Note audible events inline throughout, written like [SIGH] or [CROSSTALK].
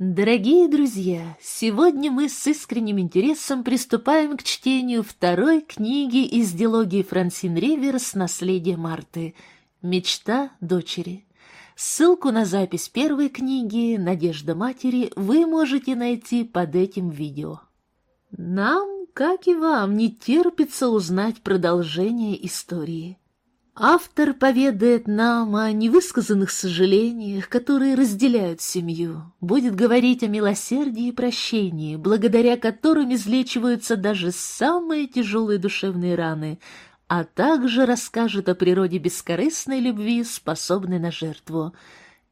Дорогие друзья, сегодня мы с искренним интересом приступаем к чтению второй книги из дилогии Франсин Риверс «Наследие Марты. Мечта дочери». Ссылку на запись первой книги «Надежда матери» вы можете найти под этим видео. Нам, как и вам, не терпится узнать продолжение истории. Автор поведает нам о невысказанных сожалениях, которые разделяют семью, будет говорить о милосердии и прощении, благодаря которым излечиваются даже самые тяжелые душевные раны, а также расскажет о природе бескорыстной любви, способной на жертву.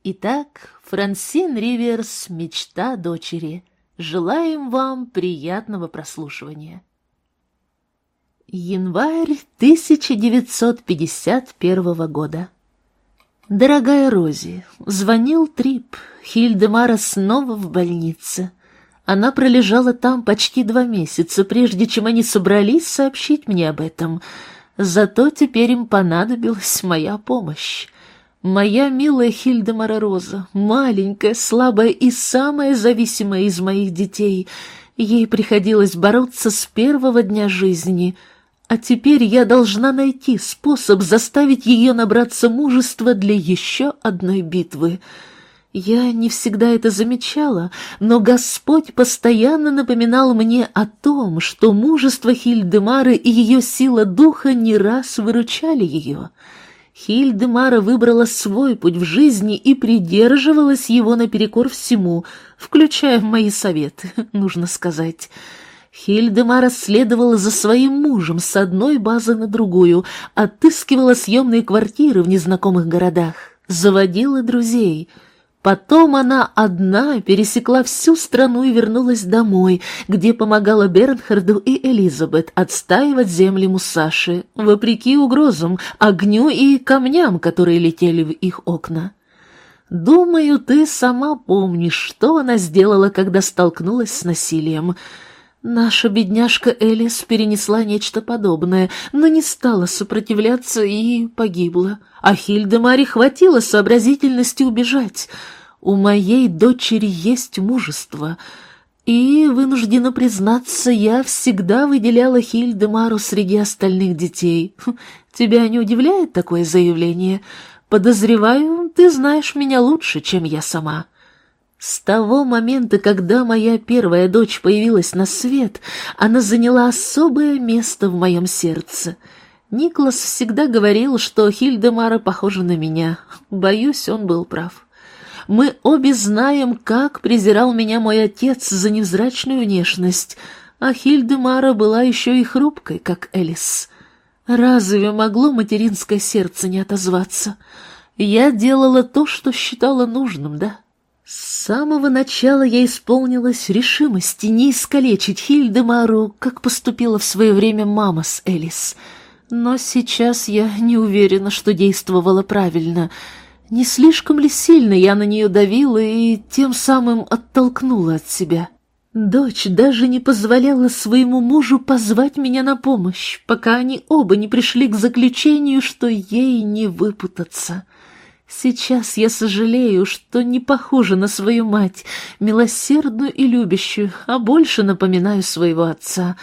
Итак, Франсин Риверс «Мечта дочери». Желаем вам приятного прослушивания. Январь 1951 года. Дорогая Рози, звонил Трип. Хильдемара снова в больнице. Она пролежала там почти два месяца, прежде чем они собрались сообщить мне об этом. Зато теперь им понадобилась моя помощь. Моя милая Хильдемара Роза, маленькая, слабая и самая зависимая из моих детей. Ей приходилось бороться с первого дня жизни — а теперь я должна найти способ заставить ее набраться мужества для еще одной битвы. Я не всегда это замечала, но Господь постоянно напоминал мне о том, что мужество Хильдемары и ее сила духа не раз выручали ее. Хильдемара выбрала свой путь в жизни и придерживалась его наперекор всему, включая мои советы, [LAUGHS] нужно сказать. Хильдемара следовала за своим мужем с одной базы на другую, отыскивала съемные квартиры в незнакомых городах, заводила друзей. Потом она одна пересекла всю страну и вернулась домой, где помогала Бернхарду и Элизабет отстаивать земли Мусаши, вопреки угрозам, огню и камням, которые летели в их окна. Думаю, ты сама помнишь, что она сделала, когда столкнулась с насилием — Наша бедняжка Элис перенесла нечто подобное, но не стала сопротивляться и погибла. А Хильдемаре хватило сообразительности убежать. У моей дочери есть мужество. И, вынуждена признаться, я всегда выделяла Хильдемару среди остальных детей. Тебя не удивляет такое заявление? Подозреваю, ты знаешь меня лучше, чем я сама». С того момента, когда моя первая дочь появилась на свет, она заняла особое место в моем сердце. Никлас всегда говорил, что Хильдемара похожа на меня. Боюсь, он был прав. Мы обе знаем, как презирал меня мой отец за невзрачную внешность, а Хильдемара была еще и хрупкой, как Элис. Разве могло материнское сердце не отозваться? Я делала то, что считала нужным, да?» С самого начала я исполнилась решимости не искалечить Хильдемару, как поступила в свое время мама с Элис. Но сейчас я не уверена, что действовала правильно. Не слишком ли сильно я на нее давила и тем самым оттолкнула от себя? Дочь даже не позволяла своему мужу позвать меня на помощь, пока они оба не пришли к заключению, что ей не выпутаться. Сейчас я сожалею, что не похожа на свою мать, милосердную и любящую, а больше напоминаю своего отца.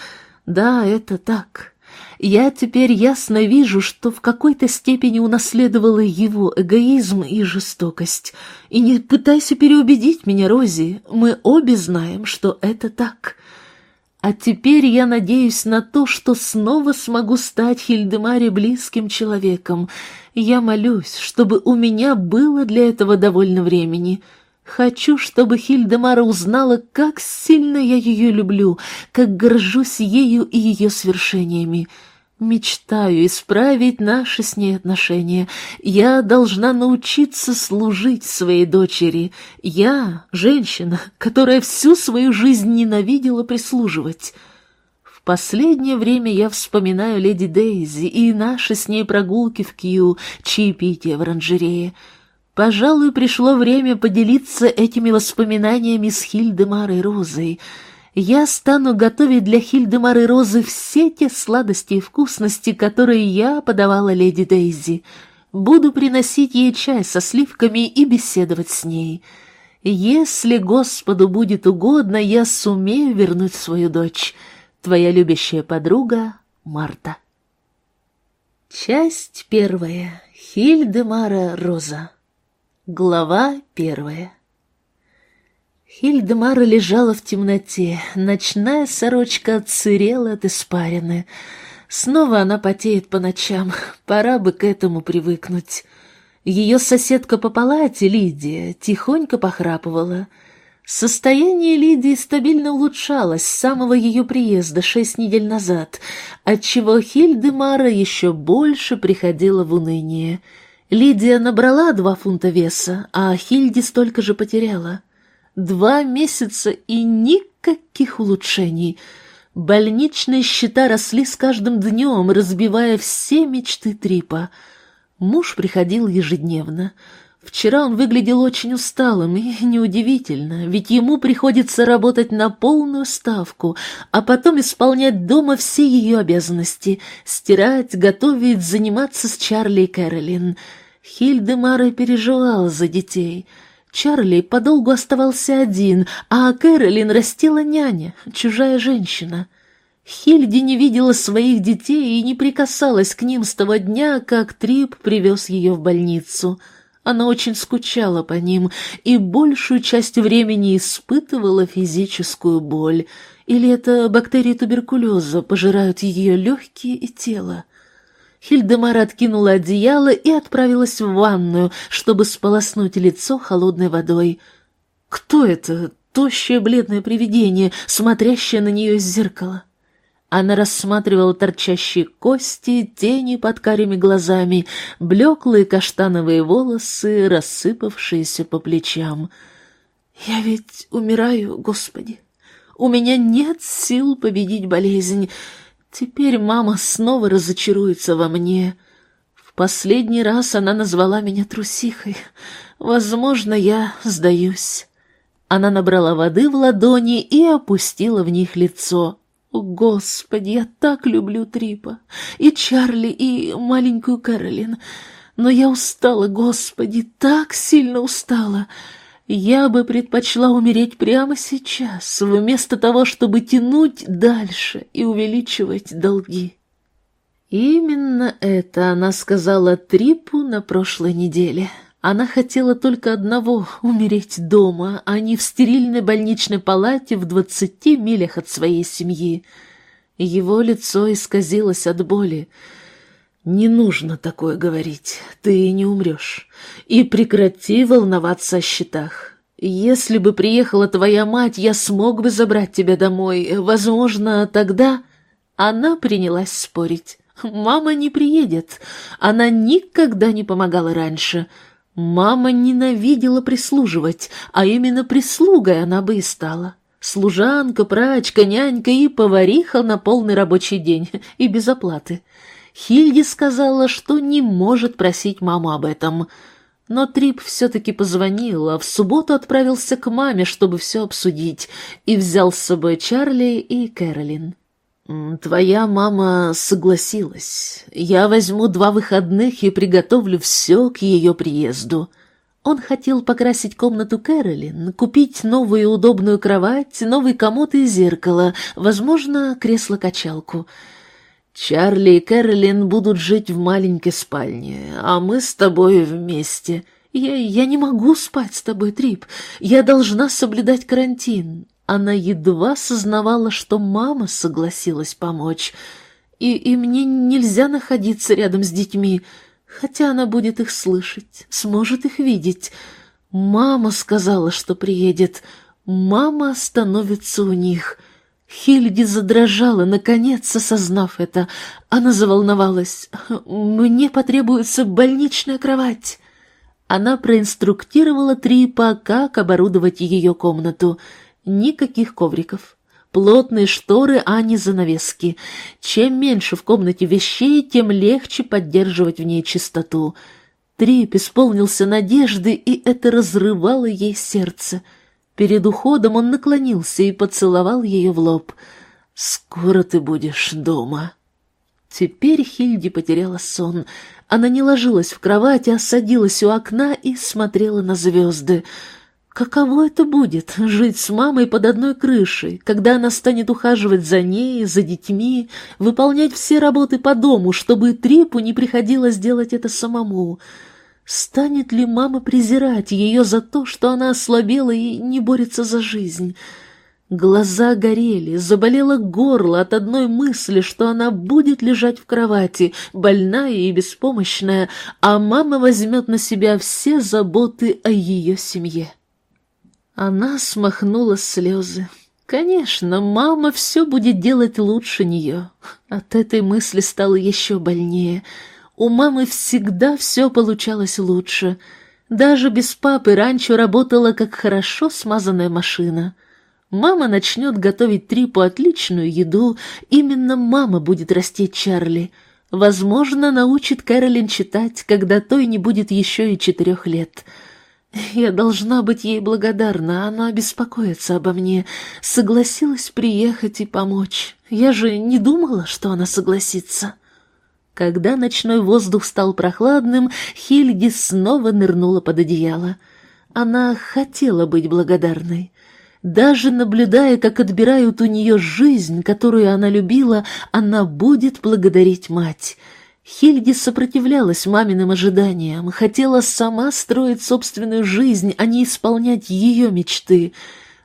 Да, это так. Я теперь ясно вижу, что в какой-то степени унаследовала его эгоизм и жестокость. И не пытайся переубедить меня, Рози, мы обе знаем, что это так. А теперь я надеюсь на то, что снова смогу стать Хильдемаре близким человеком. Я молюсь, чтобы у меня было для этого довольно времени. Хочу, чтобы Хильдемара узнала, как сильно я ее люблю, как горжусь ею и ее свершениями. Мечтаю исправить наши с ней отношения. Я должна научиться служить своей дочери. Я — женщина, которая всю свою жизнь ненавидела прислуживать. В последнее время я вспоминаю леди Дейзи и наши с ней прогулки в Кью, чаепитие в оранжерее. Пожалуй, пришло время поделиться этими воспоминаниями с Хильдемарой Розой — я стану готовить для Хильдемары Розы все те сладости и вкусности, которые я подавала леди Дейзи. Буду приносить ей чай со сливками и беседовать с ней. Если Господу будет угодно, я сумею вернуть свою дочь. Твоя любящая подруга Марта. Часть первая. Хильдемара Роза. Глава первая. Хильдемара лежала в темноте, ночная сорочка отсырела от испарины. Снова она потеет по ночам, пора бы к этому привыкнуть. Ее соседка по палате, Лидия, тихонько похрапывала. Состояние Лидии стабильно улучшалось с самого ее приезда шесть недель назад, отчего Хильдемара еще больше приходила в уныние. Лидия набрала два фунта веса, а Хильди столько же потеряла. Два месяца и никаких улучшений. Больничные счета росли с каждым днем, разбивая все мечты Трипа — Муж приходил ежедневно. Вчера он выглядел очень усталым, и неудивительно, ведь ему приходится работать на полную ставку, а потом исполнять дома все ее обязанности — стирать, готовить, заниматься с Чарли и Кэролин. Хильдемара переживала за детей. Чарли подолгу оставался один, а Кэролин растила няня, чужая женщина. Хильди не видела своих детей и не прикасалась к ним с того дня, как Трип привез ее в больницу. Она очень скучала по ним и большую часть времени испытывала физическую боль. Или это бактерии туберкулеза пожирают ее легкие и тело? Хильдемара откинула одеяло и отправилась в ванную, чтобы сполоснуть лицо холодной водой. Кто это, тощее бледное привидение, смотрящее на нее из зеркала? Она рассматривала торчащие кости, тени под карими глазами, блеклые каштановые волосы, рассыпавшиеся по плечам. «Я ведь умираю, Господи! У меня нет сил победить болезнь. Теперь мама снова разочаруется во мне. В последний раз она назвала меня трусихой. Возможно, я сдаюсь». Она набрала воды в ладони и опустила в них лицо. О, Господи, я так люблю Трипа, и Чарли, и маленькую Кэролин. Но я устала, Господи, так сильно устала. Я бы предпочла умереть прямо сейчас, вместо того, чтобы тянуть дальше и увеличивать долги. Именно это она сказала Трипу на прошлой неделе. Она хотела только одного — умереть дома, а не в стерильной больничной палате в двадцати милях от своей семьи. Его лицо исказилось от боли. «Не нужно такое говорить, ты не умрешь. И прекрати волноваться о счетах. Если бы приехала твоя мать, я смог бы забрать тебя домой. Возможно, тогда...» Она принялась спорить. «Мама не приедет. Она никогда не помогала раньше. Мама ненавидела прислуживать, а именно прислугой она бы и стала. Служанка, прачка, нянька и повариха на полный рабочий день, и без оплаты. Хильди сказала, что не может просить маму об этом. Но Трип все-таки позвонил, а в субботу отправился к маме, чтобы все обсудить, и взял с собой Чарли и Кэролин. «Твоя мама согласилась. Я возьму два выходных и приготовлю все к ее приезду». Он хотел покрасить комнату Кэролин, купить новую удобную кровать, новый комод и зеркало, возможно, кресло-качалку. Чарли и Кэролин будут жить в маленькой спальне, а мы с тобой вместе. Я, я не могу спать с тобой, Трип. Я должна соблюдать карантин. Она едва сознавала, что мама согласилась помочь, и, и мне нельзя находиться рядом с детьми, хотя она будет их слышать, сможет их видеть. Мама сказала, что приедет, мама остановится у них. Хильди задрожала, наконец осознав это. Она заволновалась. «Мне потребуется больничная кровать». Она проинструктировала Трипа, как оборудовать ее комнату — Никаких ковриков. Плотные шторы, а не занавески. Чем меньше в комнате вещей, тем легче поддерживать в ней чистоту. Трип исполнился надежды, и это разрывало ей сердце. Перед уходом он наклонился и поцеловал ее в лоб. «Скоро ты будешь дома». Теперь Хильди потеряла сон. Она не ложилась в кровать, а садилась у окна и смотрела на звезды. Каково это будет — жить с мамой под одной крышей, когда она станет ухаживать за ней, за детьми, выполнять все работы по дому, чтобы Трипу не приходилось делать это самому? Станет ли мама презирать ее за то, что она ослабела и не борется за жизнь? Глаза горели, заболело горло от одной мысли, что она будет лежать в кровати, больная и беспомощная, а мама возьмет на себя все заботы о ее семье. Она смахнула слезы. Конечно, мама все будет делать лучше нее. От этой мысли стало еще больнее. У мамы всегда все получалось лучше. Даже без папы раньше работала как хорошо смазанная машина. Мама начнет готовить Трипу отличную еду, именно мама будет растить Чарли. Возможно, научит Кэролин читать, когда той не будет еще и четырех лет — я должна быть ей благодарна, она беспокоится обо мне, согласилась приехать и помочь. Я же не думала, что она согласится. Когда ночной воздух стал прохладным, Хильги снова нырнула под одеяло. Она хотела быть благодарной. Даже наблюдая, как отбирают у нее жизнь, которую она любила, она будет благодарить мать — Хильди сопротивлялась маминым ожиданиям, хотела сама строить собственную жизнь, а не исполнять ее мечты.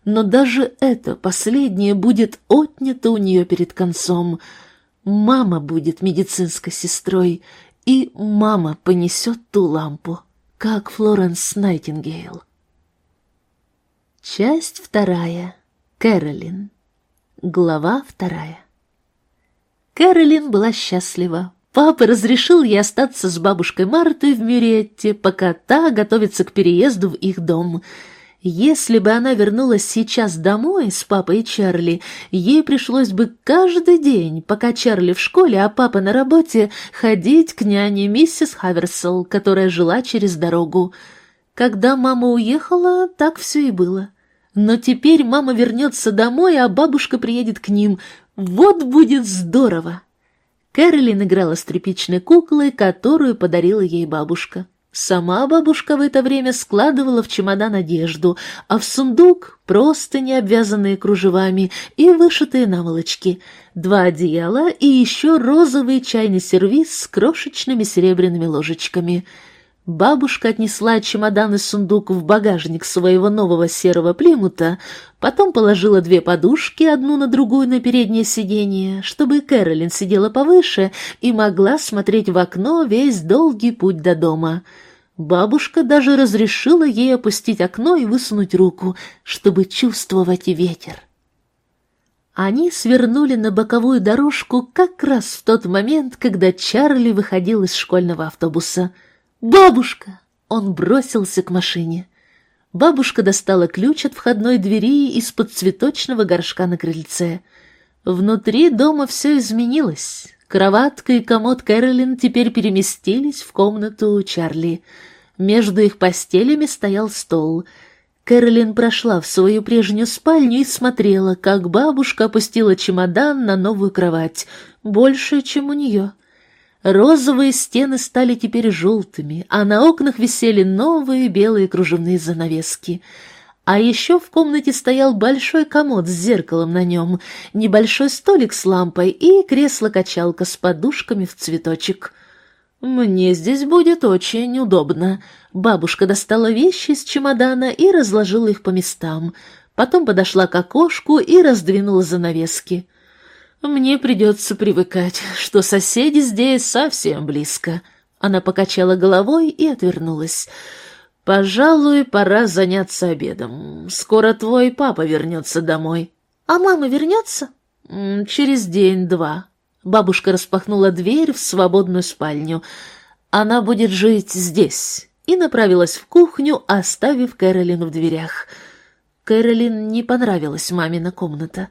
Но даже это последнее будет отнято у нее перед концом. Мама будет медицинской сестрой, и мама понесет ту лампу, как Флоренс Найтингейл. Часть вторая. Кэролин. Глава вторая. Кэролин была счастлива, Папа разрешил ей остаться с бабушкой Мартой в Мюретте, пока та готовится к переезду в их дом. Если бы она вернулась сейчас домой с папой и Чарли, ей пришлось бы каждый день, пока Чарли в школе, а папа на работе, ходить к няне миссис Хаверсел, которая жила через дорогу. Когда мама уехала, так все и было. Но теперь мама вернется домой, а бабушка приедет к ним. Вот будет здорово! Кэролин играла с тряпичной куклой, которую подарила ей бабушка. Сама бабушка в это время складывала в чемодан одежду, а в сундук просто не обвязанные кружевами и вышитые наволочки, два одеяла и еще розовый чайный сервиз с крошечными серебряными ложечками — Бабушка отнесла чемодан и сундук в багажник своего нового серого плимута, потом положила две подушки, одну на другую на переднее сиденье, чтобы Кэролин сидела повыше и могла смотреть в окно весь долгий путь до дома. Бабушка даже разрешила ей опустить окно и высунуть руку, чтобы чувствовать ветер. Они свернули на боковую дорожку как раз в тот момент, когда Чарли выходил из школьного автобуса — «Бабушка!» Он бросился к машине. Бабушка достала ключ от входной двери из-под цветочного горшка на крыльце. Внутри дома все изменилось. Кроватка и комод Кэролин теперь переместились в комнату Чарли. Между их постелями стоял стол. Кэролин прошла в свою прежнюю спальню и смотрела, как бабушка опустила чемодан на новую кровать, больше, чем у нее. Розовые стены стали теперь желтыми, а на окнах висели новые белые кружевные занавески. А еще в комнате стоял большой комод с зеркалом на нем, небольшой столик с лампой и кресло-качалка с подушками в цветочек. «Мне здесь будет очень удобно». Бабушка достала вещи из чемодана и разложила их по местам. Потом подошла к окошку и раздвинула занавески. Мне придется привыкать, что соседи здесь совсем близко. Она покачала головой и отвернулась. Пожалуй, пора заняться обедом. Скоро твой папа вернется домой. А мама вернется? Через день-два. Бабушка распахнула дверь в свободную спальню. Она будет жить здесь. И направилась в кухню, оставив Кэролин в дверях. Кэролин не понравилась мамина комната.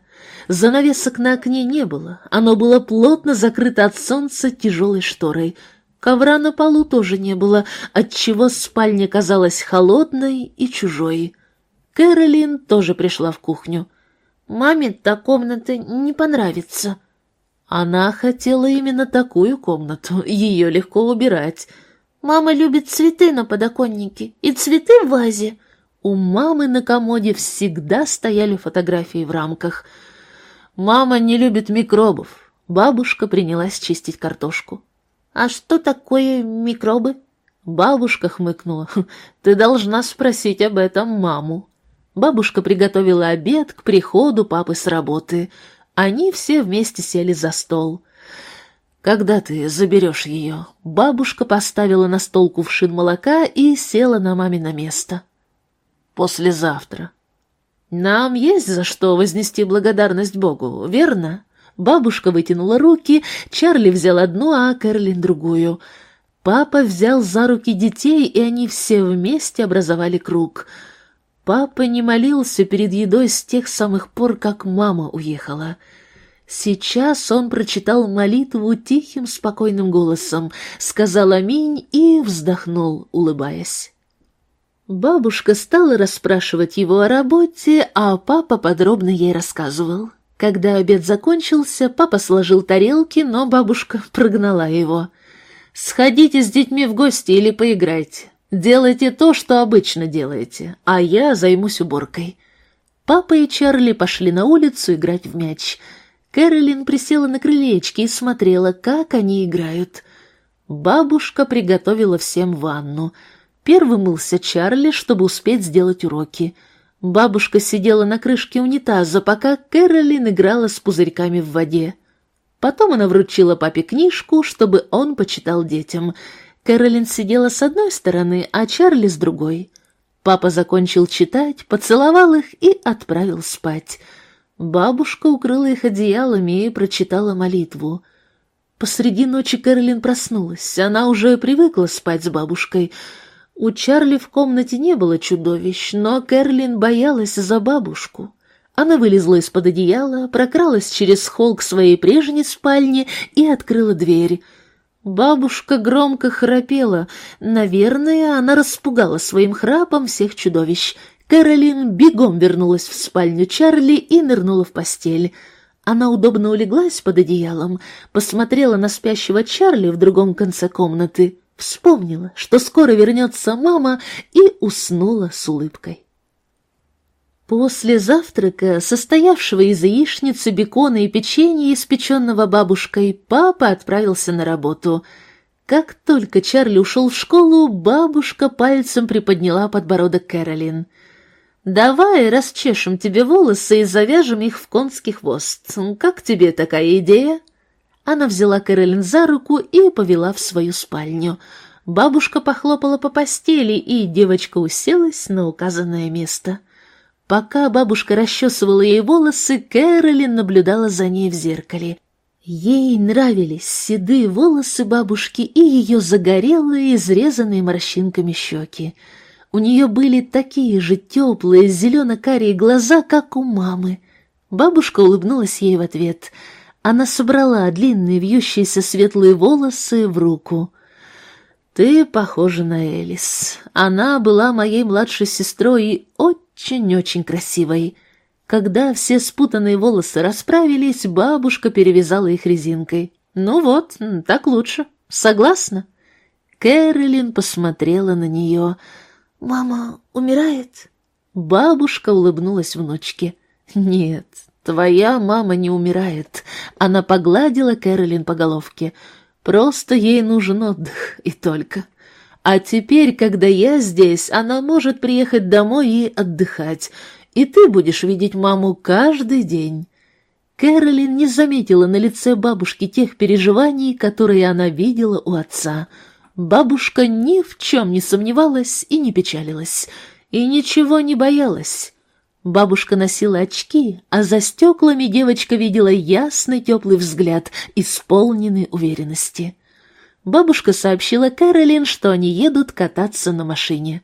Занавесок на окне не было, оно было плотно закрыто от солнца тяжелой шторой. Ковра на полу тоже не было, отчего спальня казалась холодной и чужой. Кэролин тоже пришла в кухню. «Маме та комната не понравится». Она хотела именно такую комнату, ее легко убирать. «Мама любит цветы на подоконнике и цветы в вазе». У мамы на комоде всегда стояли фотографии в рамках. Мама не любит микробов. Бабушка принялась чистить картошку. «А что такое микробы?» Бабушка хмыкнула. «Хм, [LAUGHS] «Ты должна спросить об этом маму». Бабушка приготовила обед к приходу папы с работы. Они все вместе сели за стол. «Когда ты заберешь ее?» Бабушка поставила на стол кувшин молока и села на мамино место. «Послезавтра». «Нам есть за что вознести благодарность Богу, верно?» Бабушка вытянула руки, Чарли взял одну, а Кэролин другую. Папа взял за руки детей, и они все вместе образовали круг. Папа не молился перед едой с тех самых пор, как мама уехала. Сейчас он прочитал молитву тихим, спокойным голосом, сказал «Аминь» и вздохнул, улыбаясь. Бабушка стала расспрашивать его о работе, а папа подробно ей рассказывал. Когда обед закончился, папа сложил тарелки, но бабушка [LAUGHS] прогнала его. «Сходите с детьми в гости или поиграйте. Делайте то, что обычно делаете, а я займусь уборкой». Папа и Чарли пошли на улицу играть в мяч — Кэролин присела на крылечке и смотрела, как они играют. Бабушка приготовила всем ванну. Первым мылся Чарли, чтобы успеть сделать уроки. Бабушка сидела на крышке унитаза, пока Кэролин играла с пузырьками в воде. Потом она вручила папе книжку, чтобы он почитал детям. Кэролин сидела с одной стороны, а Чарли с другой. Папа закончил читать, поцеловал их и отправил спать. Бабушка укрыла их одеялами и прочитала молитву. Посреди ночи Кэролин проснулась. Она уже привыкла спать с бабушкой. У Чарли в комнате не было чудовищ, но Кэролин боялась за бабушку. Она вылезла из-под одеяла, прокралась через холл к своей прежней спальне и открыла дверь. Бабушка громко храпела. Наверное, она распугала своим храпом всех чудовищ. Кэролин бегом вернулась в спальню Чарли и нырнула в постель. Она удобно улеглась под одеялом, посмотрела на спящего Чарли в другом конце комнаты, вспомнила, что скоро вернется мама, и уснула с улыбкой. После завтрака, состоявшего из яичницы, бекона и печенья, испеченного бабушкой, папа отправился на работу. Как только Чарли ушел в школу, бабушка пальцем приподняла подбородок Кэролин — «Давай расчешем тебе волосы и завяжем их в конский хвост. Как тебе такая идея?» Она взяла Кэролин за руку и повела в свою спальню. Бабушка похлопала по постели, и девочка уселась на указанное место. Пока бабушка расчесывала ей волосы, Кэролин наблюдала за ней в зеркале. Ей нравились седые волосы бабушки и ее загорелые, изрезанные морщинками щеки. У нее были такие же теплые зелено-карие глаза, как у мамы. Бабушка улыбнулась ей в ответ. Она собрала длинные вьющиеся светлые волосы в руку. «Ты похожа на Элис. Она была моей младшей сестрой и очень-очень красивой». Когда все спутанные волосы расправились, бабушка перевязала их резинкой. «Ну вот, так лучше. Согласна?» Кэролин посмотрела на нее — «Мама умирает?» Бабушка улыбнулась внучке. «Нет, твоя мама не умирает». Она погладила Кэролин по головке. «Просто ей нужен отдых, и только. А теперь, когда я здесь, она может приехать домой и отдыхать, и ты будешь видеть маму каждый день». Кэролин не заметила на лице бабушки тех переживаний, которые она видела у отца — Бабушка ни в чем не сомневалась и не печалилась, и ничего не боялась. Бабушка носила очки, а за стеклами девочка видела ясный теплый взгляд, исполненный уверенности. Бабушка сообщила Кэролин, что они едут кататься на машине.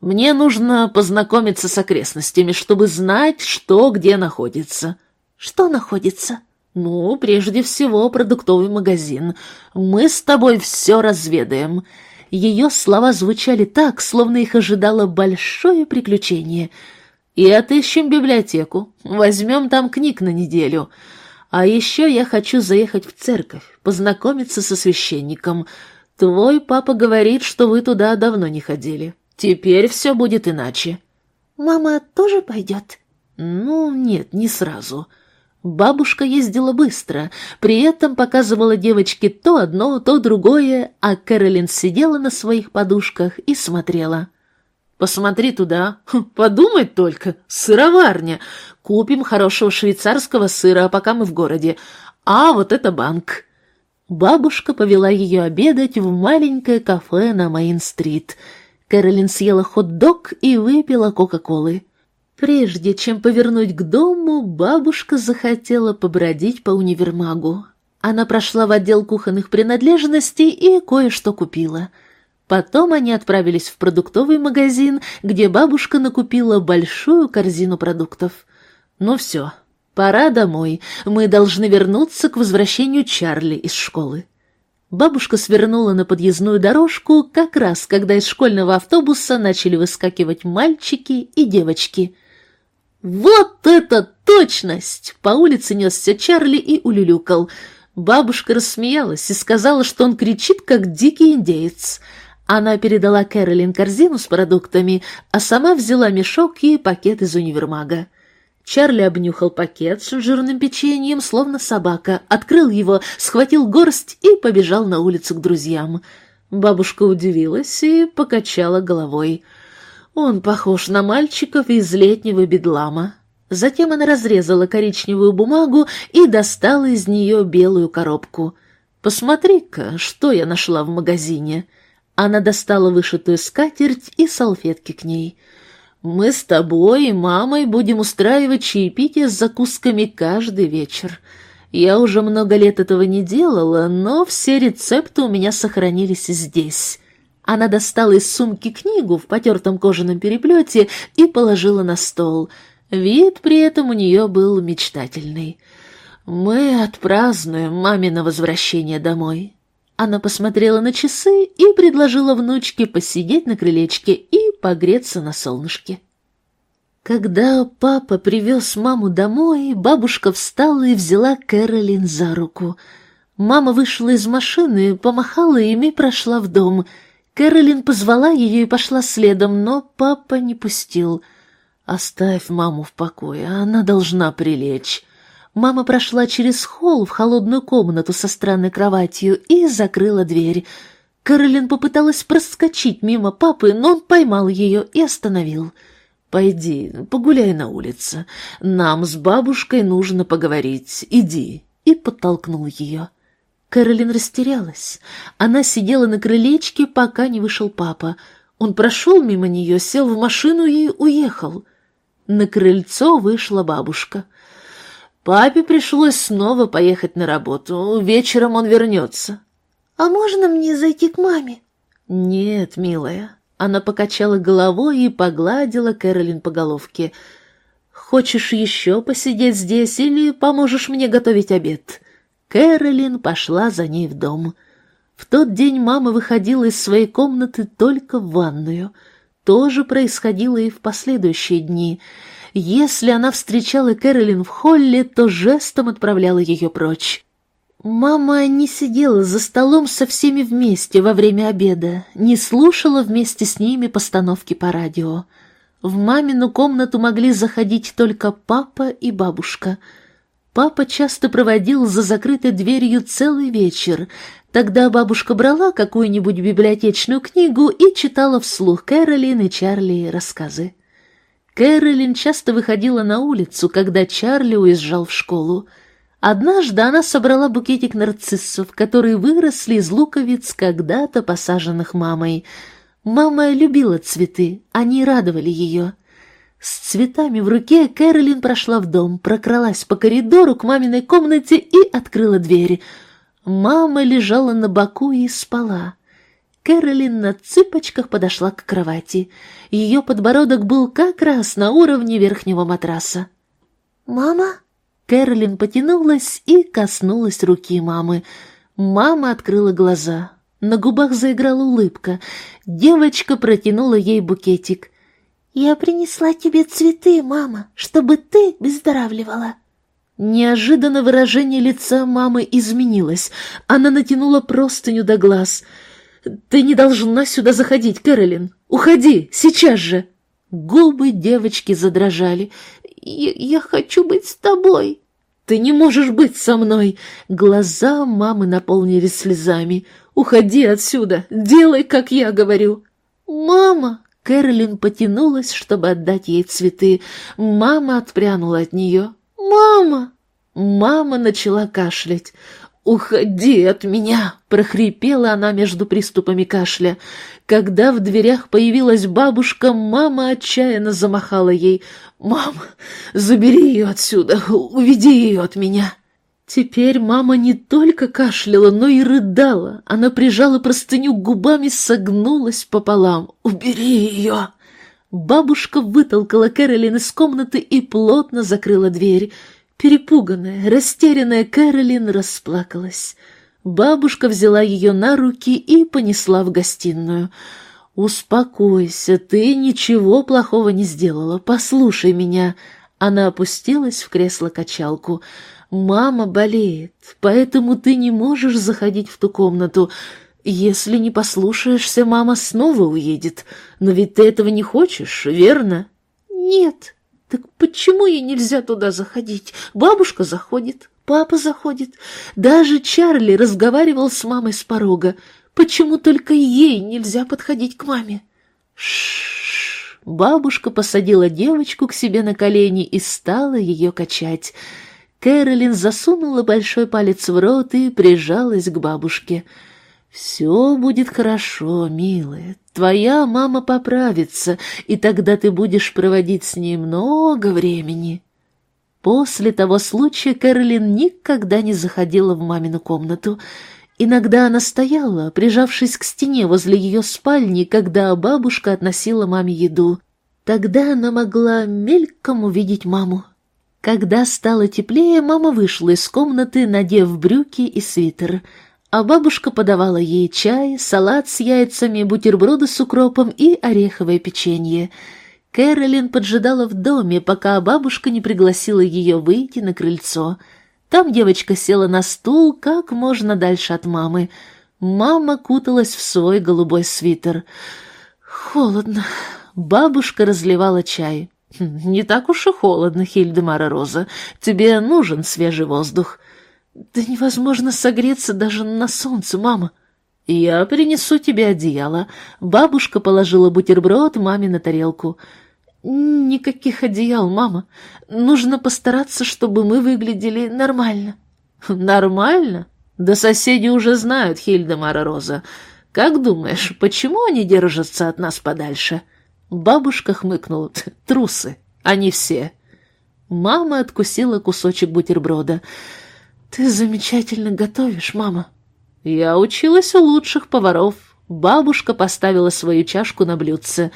«Мне нужно познакомиться с окрестностями, чтобы знать, что где находится». «Что находится?» «Ну, прежде всего, продуктовый магазин. Мы с тобой все разведаем». Ее слова звучали так, словно их ожидало большое приключение. «И отыщем библиотеку. Возьмем там книг на неделю. А еще я хочу заехать в церковь, познакомиться со священником. Твой папа говорит, что вы туда давно не ходили. Теперь все будет иначе». «Мама тоже пойдет?» «Ну, нет, не сразу». Бабушка ездила быстро, при этом показывала девочке то одно, то другое, а Кэролин сидела на своих подушках и смотрела. «Посмотри туда. Хм, подумать только. Сыроварня. Купим хорошего швейцарского сыра, пока мы в городе. А вот это банк». Бабушка повела ее обедать в маленькое кафе на Мейн-стрит. Кэролин съела хот-дог и выпила кока-колы. Прежде чем повернуть к дому, бабушка захотела побродить по универмагу. Она прошла в отдел кухонных принадлежностей и кое-что купила. Потом они отправились в продуктовый магазин, где бабушка накупила большую корзину продуктов. «Ну все, пора домой. Мы должны вернуться к возвращению Чарли из школы». Бабушка свернула на подъездную дорожку как раз, когда из школьного автобуса начали выскакивать мальчики и девочки. «Вот это точность!» По улице несся Чарли и улюлюкал. Бабушка рассмеялась и сказала, что он кричит, как дикий индеец. Она передала Кэролин корзину с продуктами, а сама взяла мешок и пакет из универмага. Чарли обнюхал пакет с жирным печеньем, словно собака, открыл его, схватил горсть и побежал на улицу к друзьям. Бабушка удивилась и покачала головой. Он похож на мальчиков из летнего бедлама. Затем она разрезала коричневую бумагу и достала из нее белую коробку. «Посмотри-ка, что я нашла в магазине». Она достала вышитую скатерть и салфетки к ней. «Мы с тобой и мамой будем устраивать чаепитие с закусками каждый вечер. Я уже много лет этого не делала, но все рецепты у меня сохранились здесь». Она достала из сумки книгу в потертом кожаном переплете и положила на стол. Вид при этом у нее был мечтательный. «Мы отпразднуем мамино возвращение домой». Она посмотрела на часы и предложила внучке посидеть на крылечке и погреться на солнышке. Когда папа привез маму домой, бабушка встала и взяла Кэролин за руку. Мама вышла из машины, помахала им и прошла в дом — Кэролин позвала ее и пошла следом, но папа не пустил. «Оставь маму в покое, она должна прилечь». Мама прошла через холл в холодную комнату со странной кроватью и закрыла дверь. Кэролин попыталась проскочить мимо папы, но он поймал ее и остановил. «Пойди, погуляй на улице. Нам с бабушкой нужно поговорить. Иди». И подтолкнул ее. Кэролин растерялась. Она сидела на крылечке, пока не вышел папа. Он прошел мимо нее, сел в машину и уехал. На крыльцо вышла бабушка. Папе пришлось снова поехать на работу. Вечером он вернется. «А можно мне зайти к маме?» «Нет, милая». Она покачала головой и погладила Кэролин по головке. «Хочешь еще посидеть здесь или поможешь мне готовить обед?» Кэролин пошла за ней в дом. В тот день мама выходила из своей комнаты только в ванную. То же происходило и в последующие дни. Если она встречала Кэролин в холле, то жестом отправляла ее прочь. Мама не сидела за столом со всеми вместе во время обеда, не слушала вместе с ними постановки по радио. В мамину комнату могли заходить только папа и бабушка — Папа часто проводил за закрытой дверью целый вечер. Тогда бабушка брала какую-нибудь библиотечную книгу и читала вслух Кэролин и Чарли рассказы. Кэролин часто выходила на улицу, когда Чарли уезжал в школу. Однажды она собрала букетик нарциссов, которые выросли из луковиц, когда-то посаженных мамой. Мама любила цветы, они радовали ее. С цветами в руке Кэролин прошла в дом, прокралась по коридору к маминой комнате и открыла дверь. Мама лежала на боку и спала. Кэролин на цыпочках подошла к кровати. Ее подбородок был как раз на уровне верхнего матраса. «Мама?» Кэролин потянулась и коснулась руки мамы. Мама открыла глаза. На губах заиграла улыбка. Девочка протянула ей букетик. «Я принесла тебе цветы, мама, чтобы ты выздоравливала». Неожиданно выражение лица мамы изменилось. Она натянула простыню до глаз. «Ты не должна сюда заходить, Кэролин. Уходи, сейчас же!» Губы девочки задрожали. «Я, я хочу быть с тобой!» «Ты не можешь быть со мной!» Глаза мамы наполнились слезами. «Уходи отсюда! Делай, как я говорю!» «Мама!» Кэролин потянулась, чтобы отдать ей цветы. Мама отпрянула от нее. «Мама!» Мама начала кашлять. «Уходи от меня!» — прохрипела она между приступами кашля. Когда в дверях появилась бабушка, мама отчаянно замахала ей. «Мама, забери ее отсюда, уведи ее от меня!» Теперь мама не только кашляла, но и рыдала. Она прижала простыню к губам и согнулась пополам. «Убери ее!» Бабушка вытолкала Кэролин из комнаты и плотно закрыла дверь. Перепуганная, растерянная Кэролин расплакалась. Бабушка взяла ее на руки и понесла в гостиную. «Успокойся, ты ничего плохого не сделала, послушай меня». Она опустилась в кресло-качалку. «Мама болеет, поэтому ты не можешь заходить в ту комнату. Если не послушаешься, мама снова уедет. Но ведь ты этого не хочешь, верно?» «Нет», так почему ей нельзя туда заходить? Бабушка заходит, папа заходит. Даже Чарли разговаривал с мамой с порога. Почему только ей нельзя подходить к маме? Шш. Бабушка посадила девочку к себе на колени и стала ее качать. Кэролин засунула большой палец в рот и прижалась к бабушке. «Все будет хорошо, милая. Твоя мама поправится, и тогда ты будешь проводить с ней много времени». После того случая Кэролин никогда не заходила в мамину комнату. Иногда она стояла, прижавшись к стене возле ее спальни, когда бабушка относила маме еду. Тогда она могла мельком увидеть маму. Когда стало теплее, мама вышла из комнаты, надев брюки и свитер — а бабушка подавала ей чай, салат с яйцами, бутерброды с укропом и ореховое печенье. Кэролин поджидала в доме, пока бабушка не пригласила ее выйти на крыльцо. Там девочка села на стул как можно дальше от мамы. Мама куталась в свой голубой свитер. «Холодно». Бабушка разливала чай. «Хм, «Не так уж и холодно, Хильдемара Роза. Тебе нужен свежий воздух». «Да невозможно согреться даже на солнце, мама!» «Я принесу тебе одеяло». Бабушка положила бутерброд маме на тарелку. «Никаких одеял, мама. Нужно постараться, чтобы мы выглядели нормально». «Нормально? Да соседи уже знают Хильдемара Роза. Как думаешь, почему они держатся от нас подальше?» Бабушка хмыкнула. «Трусы. Они все». Мама откусила кусочек бутерброда. «Ты замечательно готовишь, мама». «Я училась у лучших поваров». Бабушка поставила свою чашку на блюдце.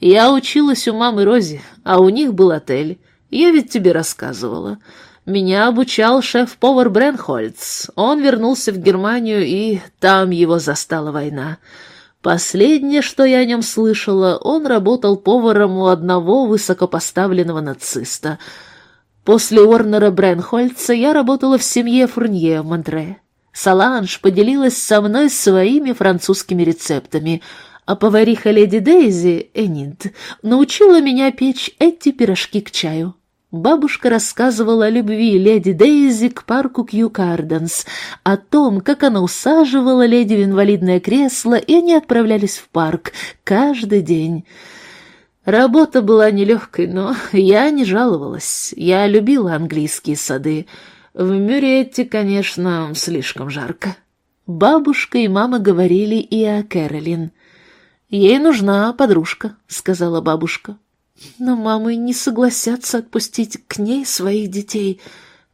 «Я училась у мамы Рози, а у них был отель. Я ведь тебе рассказывала. Меня обучал шеф-повар Бренхольц. Он вернулся в Германию, и там его застала война». Последнее, что я о нем слышала, он работал поваром у одного высокопоставленного нациста — После Уорнера Бренхольца я работала в семье Фурнье в Монтре. Саланж поделилась со мной своими французскими рецептами, а повариха леди Дейзи, Энид, научила меня печь эти пирожки к чаю. Бабушка рассказывала о любви леди Дейзи к парку Кью Карденс, о том, как она усаживала леди в инвалидное кресло, и они отправлялись в парк каждый день. Работа была нелегкой, но я не жаловалась. Я любила английские сады. В Мюрете, конечно, слишком жарко. Бабушка и мама говорили и о Кэролин. «Ей нужна подружка», — сказала бабушка. «Но мамы не согласятся отпустить к ней своих детей».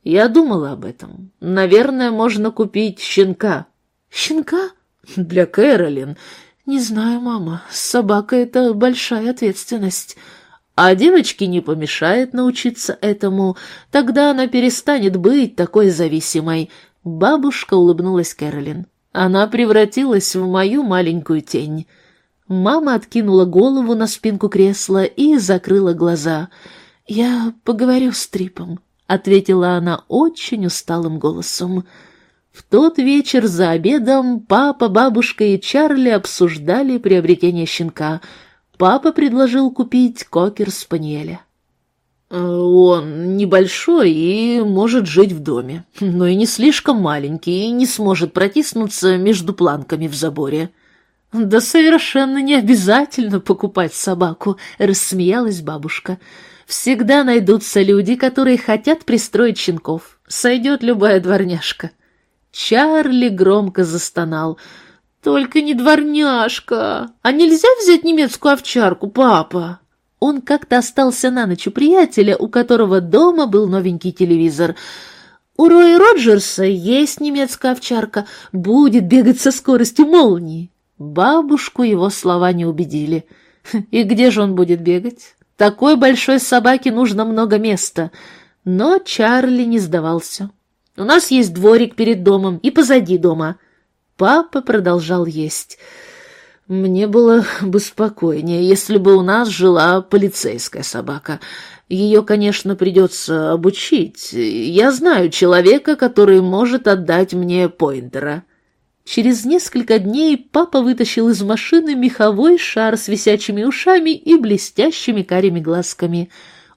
Я думала об этом. Наверное, можно купить щенка. «Щенка?» «Для Кэролин. «Не знаю, мама. Собака — это большая ответственность». А девочке не помешает научиться этому, тогда она перестанет быть такой зависимой. Бабушка улыбнулась Кэролин. Она превратилась в мою маленькую тень. Мама откинула голову на спинку кресла и закрыла глаза. «Я поговорю с Трипом», — ответила она очень усталым голосом. В тот вечер за обедом папа, бабушка и Чарли обсуждали приобретение щенка. Папа предложил купить кокер-спаниеля. Э, он небольшой и может жить в доме, но и не слишком маленький и не сможет протиснуться между планками в заборе. «Да совершенно не обязательно покупать собаку», — рассмеялась бабушка. «Всегда найдутся люди, которые хотят пристроить щенков. Сойдет любая дворняжка». Чарли громко застонал. «Только не дворняжка! А нельзя взять немецкую овчарку, папа?» Он как-то остался на ночь у приятеля, у которого дома был новенький телевизор. У Роя Роджерса есть немецкая овчарка, будет бегать со скоростью молнии. Бабушку его слова не убедили. И где же он будет бегать? Такой большой собаке нужно много места. Но Чарли не сдавался. У нас есть дворик перед домом и позади дома. Папа продолжал есть. Мне было [LAUGHS] бы спокойнее, если бы у нас жила полицейская собака. Ее, конечно, придется обучить. Я знаю человека, который может отдать мне поинтера. Через несколько дней папа вытащил из машины меховой шар с висячими ушами и блестящими карими глазками.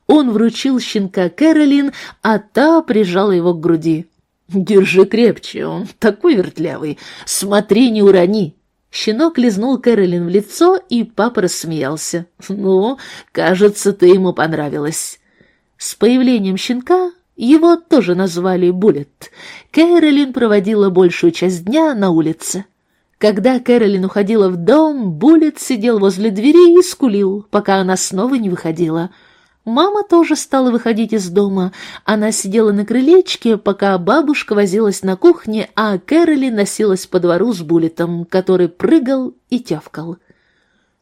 Он вручил щенка Кэролин, а та прижала его к груди. «Держи крепче, он такой вертлявый. Смотри, не урони!» Щенок лизнул Кэролин в лицо, и папа рассмеялся. «Ну, кажется, ты ему понравилась». С появлением щенка его тоже назвали Буллет. Кэролин проводила большую часть дня на улице. Когда Кэролин уходила в дом, Буллет сидел возле двери и скулил, пока она снова не выходила — Мама тоже стала выходить из дома. Она сидела на крылечке, пока бабушка возилась на кухне, а Кэроли носилась по двору с Буллетом, который прыгал и тявкал.